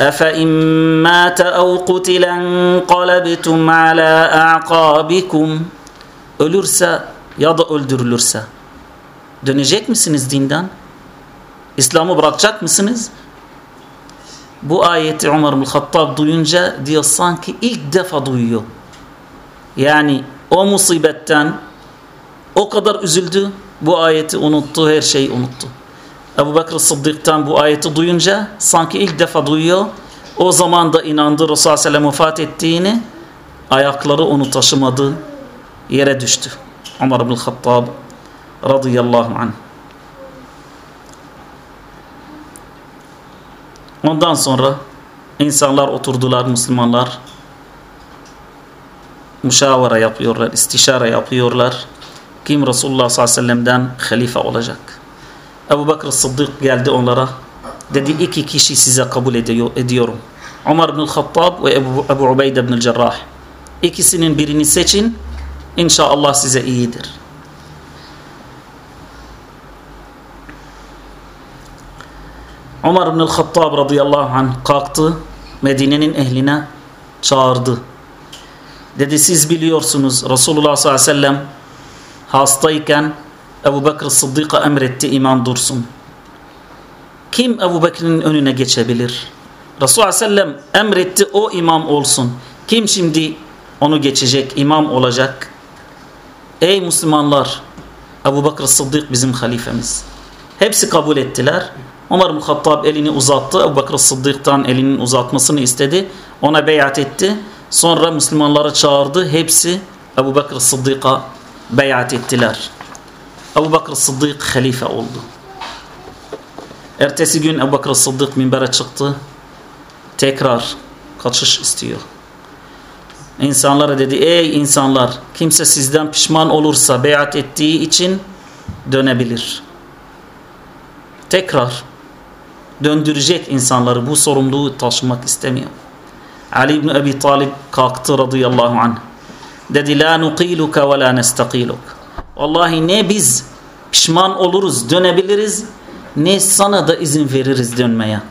أَفَاِنْ مَاتَ اَوْ قُتِلًا قَلَبْتُمْ عَلَى أَعْقَابِكُمْ Ölürse ya da öldürülürse dönecek misiniz dinden? İslam'ı bırakacak mısınız? Bu ayeti Umar bin Hattab duyunca diyor sanki ilk defa duyuyor. Yani o musibetten o kadar üzüldü bu ayeti unuttu her şeyi unuttu. Ebu Bekir Sıddık'tan bu ayeti duyunca sanki ilk defa duyuyor. O zaman da inandı Resulullah Sellem vefat ettiğini ayakları onu taşımadı yere düştü. Umar bin Hattab radıyallahu anh. Ondan sonra insanlar oturdular Müslümanlar müşavara yapıyorlar, istişare yapıyorlar. Kim Resulullah sallallahu aleyhi ve sellem'den halife olacak? Ebu Bakır Sıddık geldi onlara. Dedi iki kişi size kabul ediyor, ediyorum. Umar bin Khattab ve Ebu, Ebu Ubeyde bin Cerrah. İkisinin birini seçin. İnşallah size iyidir. Umar bin Hattab radıyallahu anh kalktı. Medine'nin ehline çağırdı. Dedi siz biliyorsunuz Resulullah sallallahu aleyhi ve sellem hastayken Ebu Bekir Sıddık'a emretti imam dursun. Kim Ebu Bekir'in önüne geçebilir? Resulullah sellem emretti o imam olsun. Kim şimdi onu geçecek, imam olacak? Ey Müslümanlar! Ebu Bekir Sıddık bizim halifemiz. Hepsi kabul ettiler. Ömer bin Hattab elini uzattı. Ebu Bakır Sıddık'tan elinin uzatmasını istedi. Ona beyat etti. Sonra Müslümanları çağırdı. Hepsi Ebu Bakır Sıddık'a beyat ettiler. Ebu Bakır Sıddık halife oldu. Ertesi gün Ebu Bakır Sıddık minbere çıktı. Tekrar kaçış istiyor. İnsanlara dedi ey insanlar kimse sizden pişman olursa beyat ettiği için dönebilir. Tekrar döndürecek insanları bu sorumluluğu taşımak istemiyor. Ali ibn Abi Talib kalktı radıyallahu anh. Dedi la nuqiluka ve la nestakiluk. Vallahi ne biz pişman oluruz dönebiliriz ne sana da izin veririz dönmeye.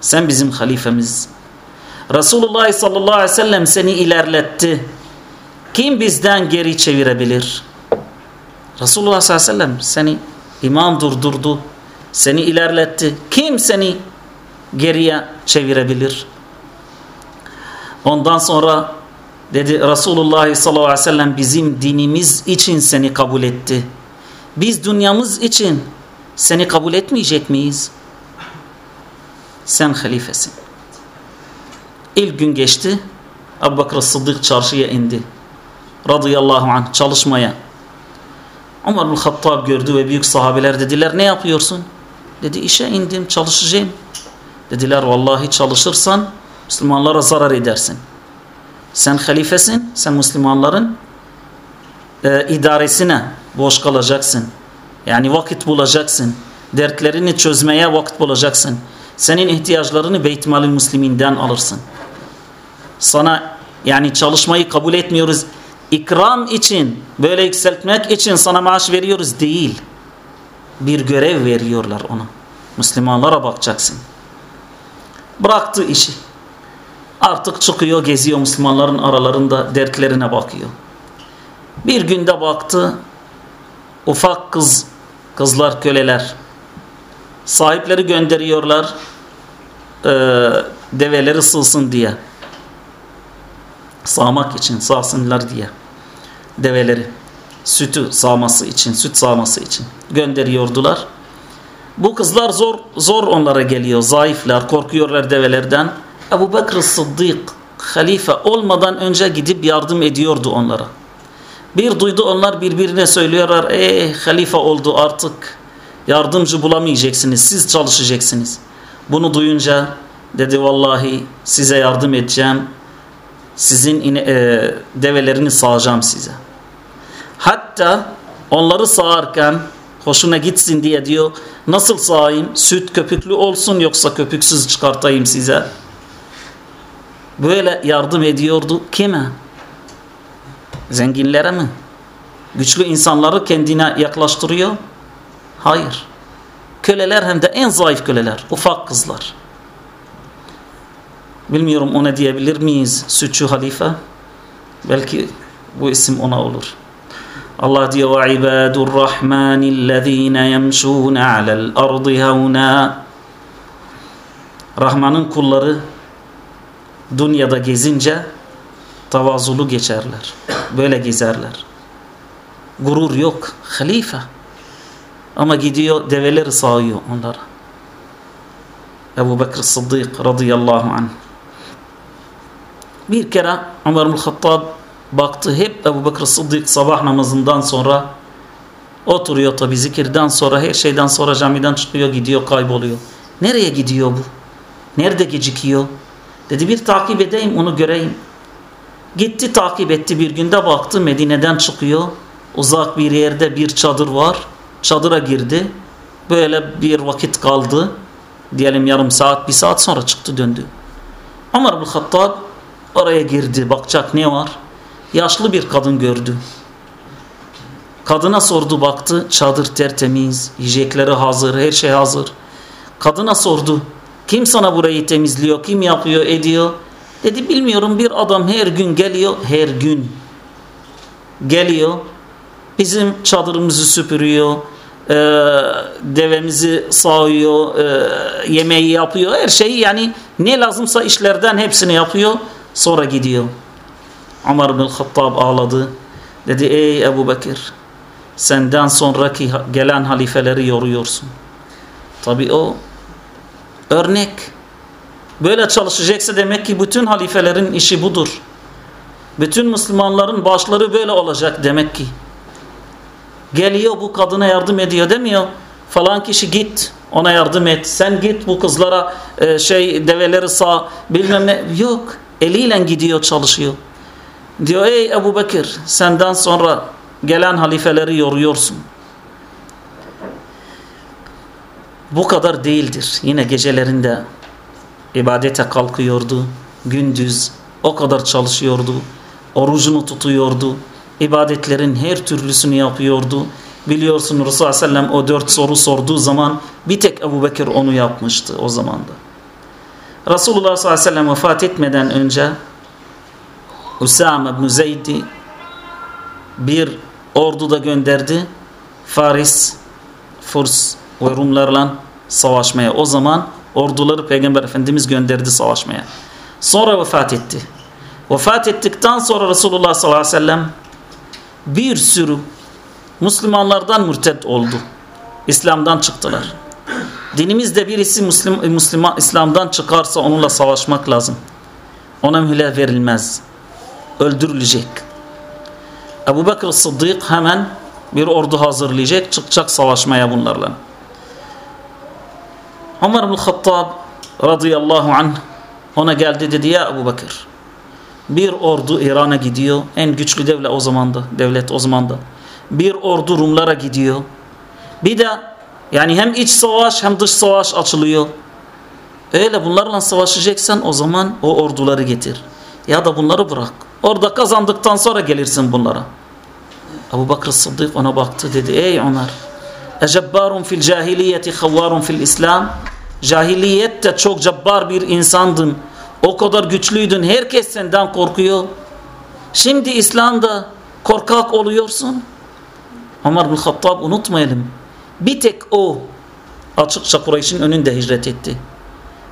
Sen bizim halifemiz. Resulullah sallallahu aleyhi ve sellem seni ilerletti. Kim bizden geri çevirebilir? Resulullah sallallahu aleyhi ve sellem seni imam durdurdu seni ilerletti. Kim seni geriye çevirebilir? Ondan sonra dedi Resulullah sallallahu aleyhi ve sellem bizim dinimiz için seni kabul etti. Biz dünyamız için seni kabul etmeyecek miyiz? Sen halifesin. İlk gün geçti. Ebu Bakır Sıddık çarşıya indi. Radıyallahu anh çalışmaya. Ömer bin Hattab gördü ve büyük sahabeler dediler ne yapıyorsun? Dedi işe indim çalışacağım. Dediler vallahi çalışırsan Müslümanlara zarar edersin. Sen halifesin, sen Müslümanların e, idaresine boş kalacaksın. Yani vakit bulacaksın. Dertlerini çözmeye vakit bulacaksın. Senin ihtiyaçlarını Beytmal-i Müsliminden alırsın. Sana yani çalışmayı kabul etmiyoruz. İkram için, böyle yükseltmek için sana maaş veriyoruz değil bir görev veriyorlar ona. Müslümanlara bakacaksın. Bıraktı işi. Artık çıkıyor geziyor Müslümanların aralarında dertlerine bakıyor. Bir günde baktı ufak kız kızlar köleler sahipleri gönderiyorlar e, develeri sılsın diye sağmak için sağsınlar diye develeri sütü sağması için, süt sağması için gönderiyordular. Bu kızlar zor zor onlara geliyor. Zayıflar, korkuyorlar develerden. Ebu Bekir Sıddık halife olmadan önce gidip yardım ediyordu onlara. Bir duydu onlar birbirine söylüyorlar. Ey halife oldu artık. Yardımcı bulamayacaksınız. Siz çalışacaksınız. Bunu duyunca dedi vallahi size yardım edeceğim. Sizin e, develerini sağacağım size. Hatta onları sağarken hoşuna gitsin diye diyor. Nasıl sağayım? Süt köpüklü olsun yoksa köpüksüz çıkartayım size. Böyle yardım ediyordu. Kime? Zenginlere mi? Güçlü insanları kendine yaklaştırıyor. Hayır. Köleler hem de en zayıf köleler. Ufak kızlar. Bilmiyorum ona diyebilir miyiz sütçü halife? Belki bu isim ona olur. Allah diyor ve ibadur rahmanillezine yemşûne alel ardı hevnâ Rahman'ın kulları dünyada gezince tavazulu geçerler. Böyle gezerler. Gurur yok. Halife. Ama gidiyor develeri sağıyor onlara. Ebu Bekir Sıddık radıyallahu anh. Bir kere Ömer Hattab baktı hep Ebu Bekir Sıddık sabah namazından sonra oturuyor tabi zikirden sonra her şeyden sonra camiden çıkıyor gidiyor kayboluyor. Nereye gidiyor bu? Nerede gecikiyor? Dedi bir takip edeyim onu göreyim. Gitti takip etti bir günde baktı Medine'den çıkıyor. Uzak bir yerde bir çadır var. Çadıra girdi. Böyle bir vakit kaldı. Diyelim yarım saat bir saat sonra çıktı döndü. Ömer bin Hattab oraya girdi bakacak ne var. Yaşlı bir kadın gördü. Kadına sordu baktı çadır tertemiz, yiyecekleri hazır, her şey hazır. Kadına sordu kim sana burayı temizliyor, kim yapıyor, ediyor? Dedi bilmiyorum bir adam her gün geliyor, her gün geliyor. Bizim çadırımızı süpürüyor, e, devemizi sağıyor, e, yemeği yapıyor, her şeyi yani ne lazımsa işlerden hepsini yapıyor, sonra gidiyor. Ömer bin Hattab ağladı. Dedi ey Ebu Bekir senden sonraki gelen halifeleri yoruyorsun. Tabi o örnek. Böyle çalışacaksa demek ki bütün halifelerin işi budur. Bütün Müslümanların başları böyle olacak demek ki. Geliyor bu kadına yardım ediyor demiyor. Falan kişi git ona yardım et. Sen git bu kızlara e, şey develeri sağ bilmem ne. Yok. Eliyle gidiyor çalışıyor. Diyor ey Ebu Bekir senden sonra gelen halifeleri yoruyorsun. Bu kadar değildir. Yine gecelerinde ibadete kalkıyordu. Gündüz o kadar çalışıyordu. Orucunu tutuyordu. İbadetlerin her türlüsünü yapıyordu. Biliyorsun Resulullah Sellem o dört soru sorduğu zaman bir tek Ebu Bekir onu yapmıştı o zamanda. Resulullah sallallahu aleyhi ve sellem vefat etmeden önce Usame bin Zeyd'i bir ordu da gönderdi. Faris, Furs ve Rumlarla savaşmaya. O zaman orduları Peygamber Efendimiz gönderdi savaşmaya. Sonra vefat etti. Vefat ettikten sonra Resulullah sallallahu aleyhi ve sellem bir sürü Müslümanlardan mürted oldu. İslam'dan çıktılar. Dinimizde birisi Müslüman, Müslüman İslam'dan çıkarsa onunla savaşmak lazım. Ona mühlet verilmez. Öldürülecek. Ebu Bekir Sıddık hemen bir ordu hazırlayacak, çıkacak savaşmaya bunlarla. Ömer bin Hattab radıyallahu anh ona geldi dedi ya Ebu Bekir bir ordu İran'a gidiyor. En güçlü devlet o zamanda. Devlet o zamanda. Bir ordu Rumlara gidiyor. Bir de yani hem iç savaş hem dış savaş açılıyor. Öyle bunlarla savaşacaksan o zaman o orduları getir. Ya da bunları bırak. Orada kazandıktan sonra gelirsin bunlara. Ebu Bakır Sıddık ona baktı dedi. Ey Ömer. Ecebbarun fil cahiliyeti havvarun fil İslam. Cahiliyette çok cabbar bir insandın. O kadar güçlüydün. Herkes senden korkuyor. Şimdi İslam'da korkak oluyorsun. Ömer bin Hattab unutmayalım. Bir tek o açıkça Kureyş'in önünde hicret etti.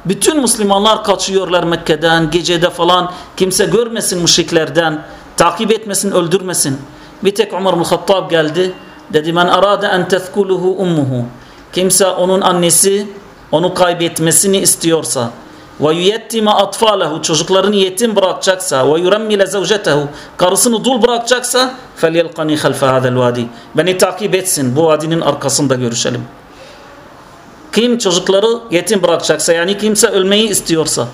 Bütün Müslümanlar kaçıyorlar Mekke'den, gecede falan. Kimse görmesin müşriklerden, takip etmesin, öldürmesin. Bir tek Ömer bin Hattab geldi. Dedi men arada en tezkuluhu ummuhu. kimse onun annesi onu kaybetmesini istiyorsa ve yuyettima atfalehu çocuklarını yetim bırakacaksa ve yuremmile zevcetehu karısını dul bırakacaksa felyelqani halfe hadel vadi beni takip etsin bu vadinin arkasında görüşelim kim çocukları yetim bırakacaksa yani kimse ölmeyi istiyorsa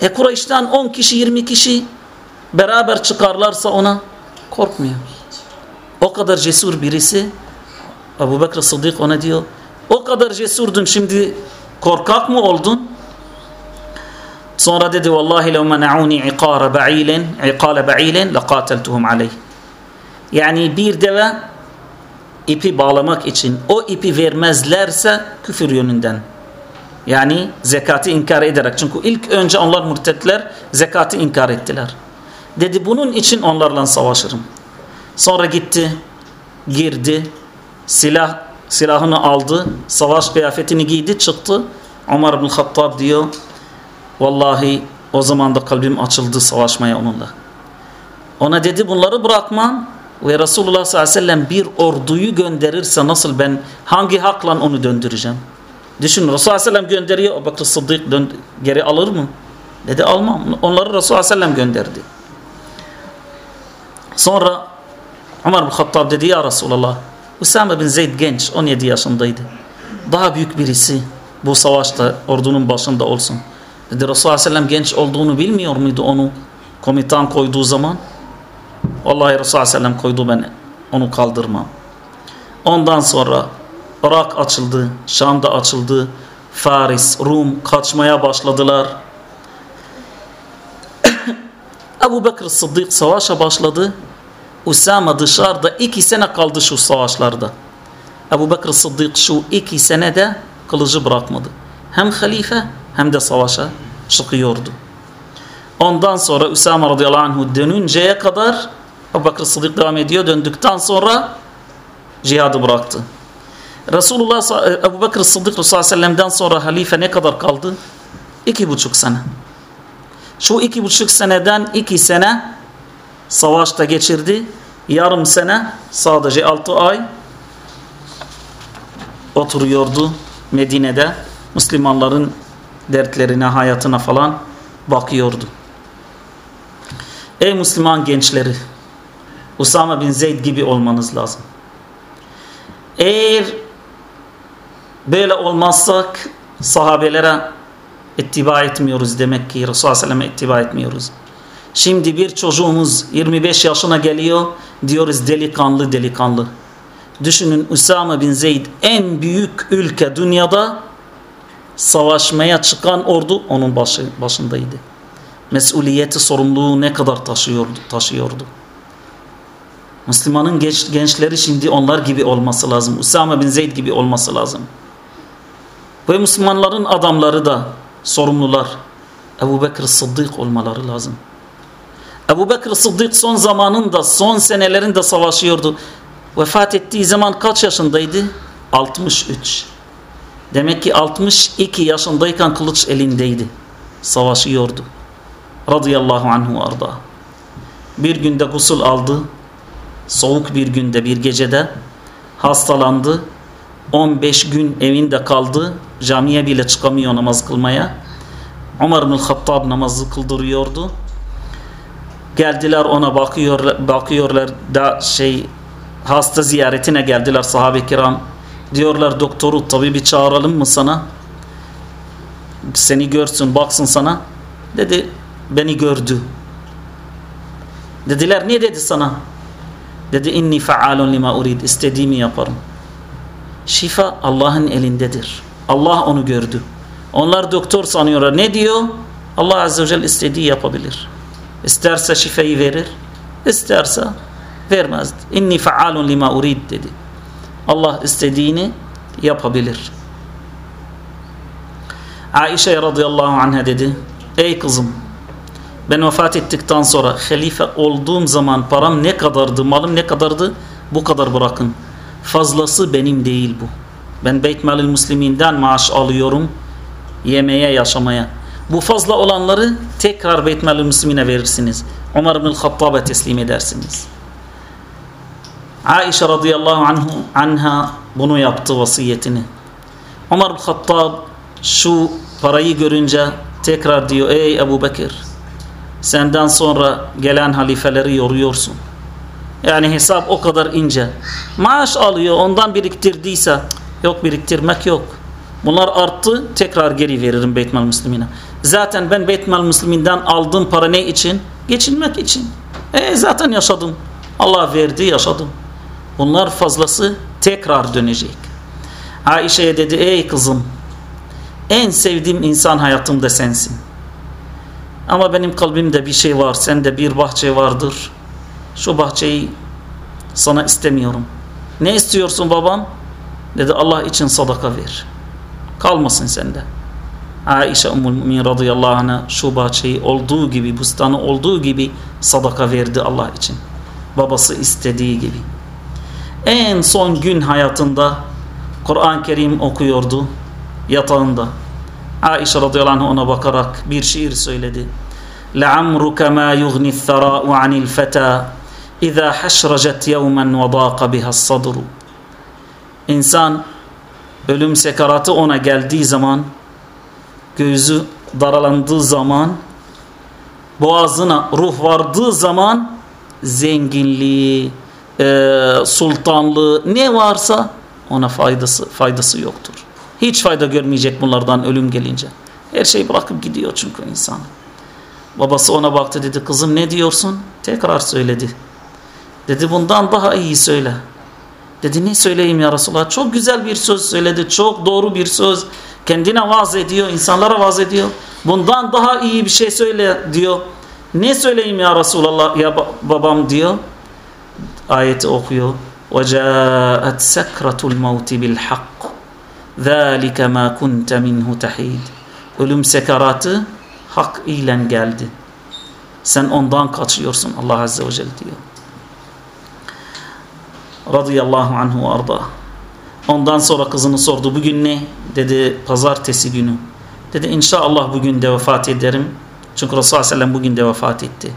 e Kureyş'ten 10 kişi 20 kişi beraber çıkarlarsa ona korkmuyor. O kadar cesur birisi Ebu Bekir Sıddık ona diyor o kadar cesurdun şimdi korkak mı oldun? Sonra dedi vallahi lev mena'uni iqara ba'ilen iqala ba'ilen laqateltuhum aleyh. Yani bir deve ipi bağlamak için o ipi vermezlerse küfür yönünden. Yani zekatı inkar ederek. Çünkü ilk önce onlar mürtetler zekatı inkar ettiler. Dedi bunun için onlarla savaşırım. Sonra gitti, girdi, silah silahını aldı, savaş kıyafetini giydi, çıktı. Ömer bin Hattab diyor, vallahi o zaman da kalbim açıldı savaşmaya onunla. Ona dedi bunları bırakmam ve Resulullah sallallahu aleyhi ve sellem bir orduyu gönderirse nasıl ben hangi hakla onu döndüreceğim? Düşün Resulullah sallallahu aleyhi ve sellem gönderiyor, Bekir Sıddık geri alır mı? Dedi almam. Onları Resulullah sallallahu aleyhi ve sellem gönderdi. Sonra Ömer bin Hattab dedi ya Resulallah Usame bin Zeyd genç 17 yaşındaydı. Daha büyük birisi bu savaşta ordunun başında olsun. Dedi Resulullah Sellem genç olduğunu bilmiyor muydu onu komutan koyduğu zaman? Vallahi Resulullah Sellem koydu ben onu kaldırmam. Ondan sonra Irak açıldı, Şam'da açıldı, Faris, Rum kaçmaya başladılar. Ebu Bekir Sıddık savaşa başladı. Usama dışarıda iki sene kaldı şu savaşlarda. Ebu Bekir Sıddık şu iki senede kılıcı bırakmadı. Hem halife hem de savaşa çıkıyordu. Ondan sonra Usama radıyallahu anh dönünceye kadar Ebu Bekir Sıddık devam ediyor. Döndükten sonra cihadı bıraktı. Resulullah Ebu Bekir Sıddık Resulullah Sellem'den sonra halife ne kadar kaldı? İki buçuk sene. Şu iki buçuk seneden iki sene savaşta geçirdi. Yarım sene sadece altı ay oturuyordu Medine'de. Müslümanların dertlerine, hayatına falan bakıyordu. Ey Müslüman gençleri, Usama bin Zeyd gibi olmanız lazım. Eğer böyle olmazsak sahabelere ittiba etmiyoruz demek ki Resulullah Aleyhisselam'a ittiba etmiyoruz. Şimdi bir çocuğumuz 25 yaşına geliyor diyoruz delikanlı delikanlı. Düşünün Usama bin Zeyd en büyük ülke dünyada savaşmaya çıkan ordu onun başı, başındaydı. Mesuliyeti sorumluluğu ne kadar taşıyordu. taşıyordu. Müslümanın genç, gençleri şimdi onlar gibi olması lazım. Usama bin Zeyd gibi olması lazım. Ve Müslümanların adamları da sorumlular. Ebu Bekir Sıddık olmaları lazım. Ebu Bekir Sıddık son zamanında, son senelerinde savaşıyordu. Vefat ettiği zaman kaç yaşındaydı? 63. Demek ki 62 yaşındayken kılıç elindeydi. Savaşıyordu. Radıyallahu anhu arda. Bir günde gusül aldı. Soğuk bir günde bir gecede hastalandı. 15 gün evinde kaldı. Camiye bile çıkamıyor namaz kılmaya. Ömer bin Hattab namazı kıldırıyordu. Geldiler ona bakıyorlar, bakıyorlar da şey hasta ziyaretine geldiler sahabe kiram. Diyorlar doktoru tabibi çağıralım mı sana? Seni görsün baksın sana. Dedi beni gördü. Dediler ne dedi sana? Dedi inni faalun lima urid istediğimi yaparım. Şifa Allah'ın elindedir. Allah onu gördü. Onlar doktor sanıyorlar. Ne diyor? Allah Azze ve Celle istediği yapabilir. İsterse şifayı verir, isterse vermez. İnni faalun lima urid dedi. Allah istediğini yapabilir. Aişe radıyallahu anha dedi, ey kızım ben vefat ettikten sonra halife olduğum zaman param ne kadardı, malım ne kadardı bu kadar bırakın. Fazlası benim değil bu. Ben Beyt Malil Müsliminden maaş alıyorum yemeye, yaşamaya. Bu fazla olanları tekrar Beytmel Müslümine verirsiniz. Ömer bin Hattab'a teslim edersiniz. Aişe radıyallahu anhu, anha bunu yaptı vasiyetini. Ömer bin Hattab şu parayı görünce tekrar diyor ey Ebu Bekir senden sonra gelen halifeleri yoruyorsun. Yani hesap o kadar ince. Maaş alıyor ondan biriktirdiyse yok biriktirmek yok. Bunlar arttı tekrar geri veririm Beytmal Müslümine. Zaten ben Beytmal Müslüminden aldığım para ne için? Geçinmek için. E zaten yaşadım. Allah verdi yaşadım. Bunlar fazlası tekrar dönecek. Aişe'ye dedi ey kızım en sevdiğim insan hayatımda sensin. Ama benim kalbimde bir şey var. Sende bir bahçe vardır. Şu bahçeyi sana istemiyorum. Ne istiyorsun babam? Dedi Allah için sadaka ver. Kalmasın sende. Aişe Ummul Mümin radıyallahu anh'a şu bahçeyi olduğu gibi, bustanı olduğu gibi sadaka verdi Allah için. Babası istediği gibi. En son gün hayatında Kur'an-ı Kerim okuyordu yatağında. Aişe radıyallahu anh ona bakarak bir şiir söyledi. لَعَمْرُكَ مَا يُغْنِ الثَّرَاءُ عَنِ الْفَتَى اِذَا حَشْرَجَتْ يَوْمًا وَضَاقَ بِهَا الصَّدْرُ İnsan ölüm sekaratı ona geldiği zaman gözü daralandığı zaman boğazına ruh vardığı zaman zenginliği e, sultanlığı ne varsa ona faydası faydası yoktur. Hiç fayda görmeyecek bunlardan ölüm gelince. Her şeyi bırakıp gidiyor çünkü insan. Babası ona baktı dedi kızım ne diyorsun? Tekrar söyledi. Dedi bundan daha iyi söyle. Dedi ne söyleyeyim ya Resulallah? Çok güzel bir söz söyledi. Çok doğru bir söz. Kendine vaaz ediyor. insanlara vaaz ediyor. Bundan daha iyi bir şey söyle diyor. Ne söyleyeyim ya Resulallah ya babam diyor. Ayeti okuyor. وَجَاءَتْ سَكْرَةُ الْمَوْتِ بِالْحَقِّ ذَٰلِكَ مَا كُنْتَ مِنْهُ تَحِيدٍ Ölüm sekaratı hak ile geldi. Sen ondan kaçıyorsun Allah Azze ve Celle diyor. Radıyallahu anhu arda. Ondan sonra kızını sordu. Bugün ne? Dedi pazartesi günü. Dedi inşallah bugün de vefat ederim. Çünkü Resulullah Sellem bugün de vefat etti.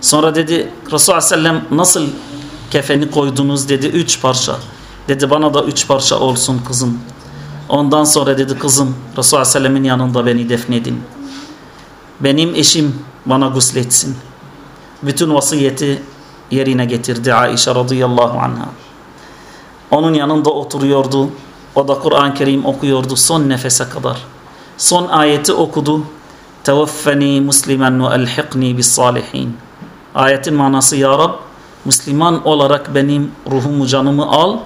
Sonra dedi Resulullah Sellem nasıl kefeni koydunuz dedi üç parça. Dedi bana da üç parça olsun kızım. Ondan sonra dedi kızım Resulullah Sellem'in yanında beni defnedin. Benim eşim bana gusletsin. Bütün vasiyeti yerine getirdi Aişe radıyallahu anha. Onun yanında oturuyordu. O da Kur'an-ı Kerim okuyordu son nefese kadar. Son ayeti okudu. Tevaffeni muslimen ve elhiqni bis salihin. Ayetin manası ya Rab Müslüman olarak benim ruhumu canımı al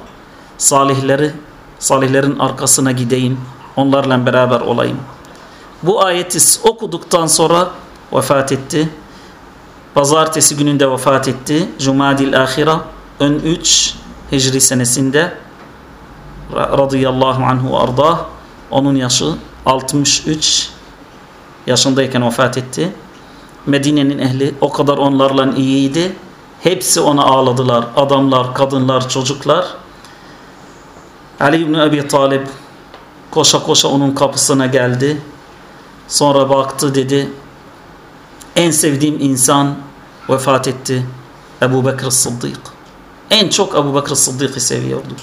salihleri salihlerin arkasına gideyim onlarla beraber olayım. Bu ayeti okuduktan sonra vefat etti. Pazartesi gününde vefat etti. Cumadil Ahira ön 3 Hicri senesinde radıyallahu anhu arda onun yaşı 63 yaşındayken vefat etti. Medine'nin ehli o kadar onlarla iyiydi. Hepsi ona ağladılar. Adamlar, kadınlar, çocuklar. Ali İbni Abi Talib koşa koşa onun kapısına geldi. Sonra baktı dedi. En sevdiğim insan vefat etti. Ebu Bekir Sıddık. En çok Ebu Bekir Sıddık'ı seviyordu.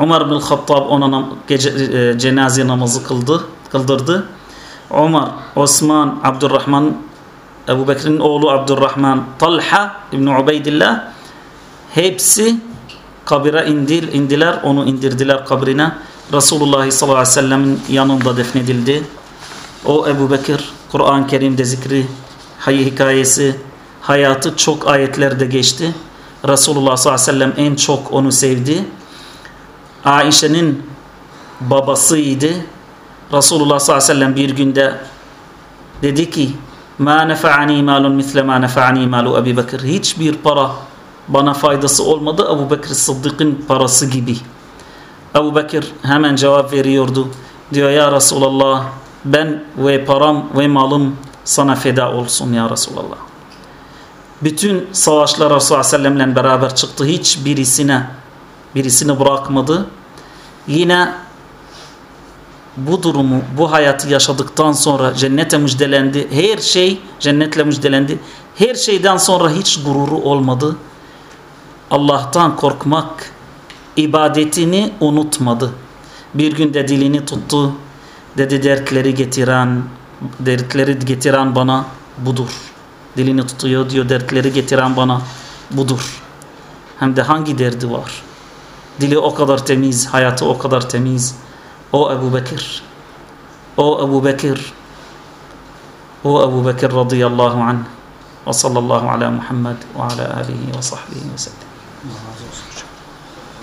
Umar bin Hattab ona gece, e, cenaze namazı kıldı, kıldırdı. Umar, Osman, Abdurrahman, Ebu Bekir'in oğlu Abdurrahman, Talha İbni Ubeydillah hepsi kabire indil, indiler, onu indirdiler kabrine. Resulullah sallallahu aleyhi ve sellem'in yanında defnedildi. O Ebu Bekir, Kur'an-ı Kerim'de zikri, hayy hikayesi, hayatı çok ayetlerde geçti. Resulullah sallallahu aleyhi ve sellem en çok onu sevdi. Aişe'nin babasıydı. Resulullah sallallahu aleyhi ve sellem bir günde dedi ki ma nefa'ani malun misle ma nefa'ani malu Ebu Bekir. Hiçbir para bana faydası olmadı Ebu Bekir Sıddık'ın parası gibi. Ebu Bekir hemen cevap veriyordu. Diyor ya Resulallah ben ve param ve malım sana feda olsun ya Resulallah. Bütün savaşlar Resulullah Sellem'le beraber çıktı. Hiç birisine birisini bırakmadı. Yine bu durumu, bu hayatı yaşadıktan sonra cennete müjdelendi. Her şey cennetle müjdelendi. Her şeyden sonra hiç gururu olmadı. Allah'tan korkmak ibadetini unutmadı. Bir gün de dilini tuttu. Dedi dertleri getiren dertleri getiren bana budur. Dilini tutuyor diyor dertleri getiren bana budur. Hem de hangi derdi var? Dili o kadar temiz, hayatı o kadar temiz. O Ebu Bekir. O Ebu Bekir. O Ebu Bekir radıyallahu anh. Ve sallallahu ala Muhammed ve ala alihi ve sahbihi ve sellem. Allah razı olsun hocam.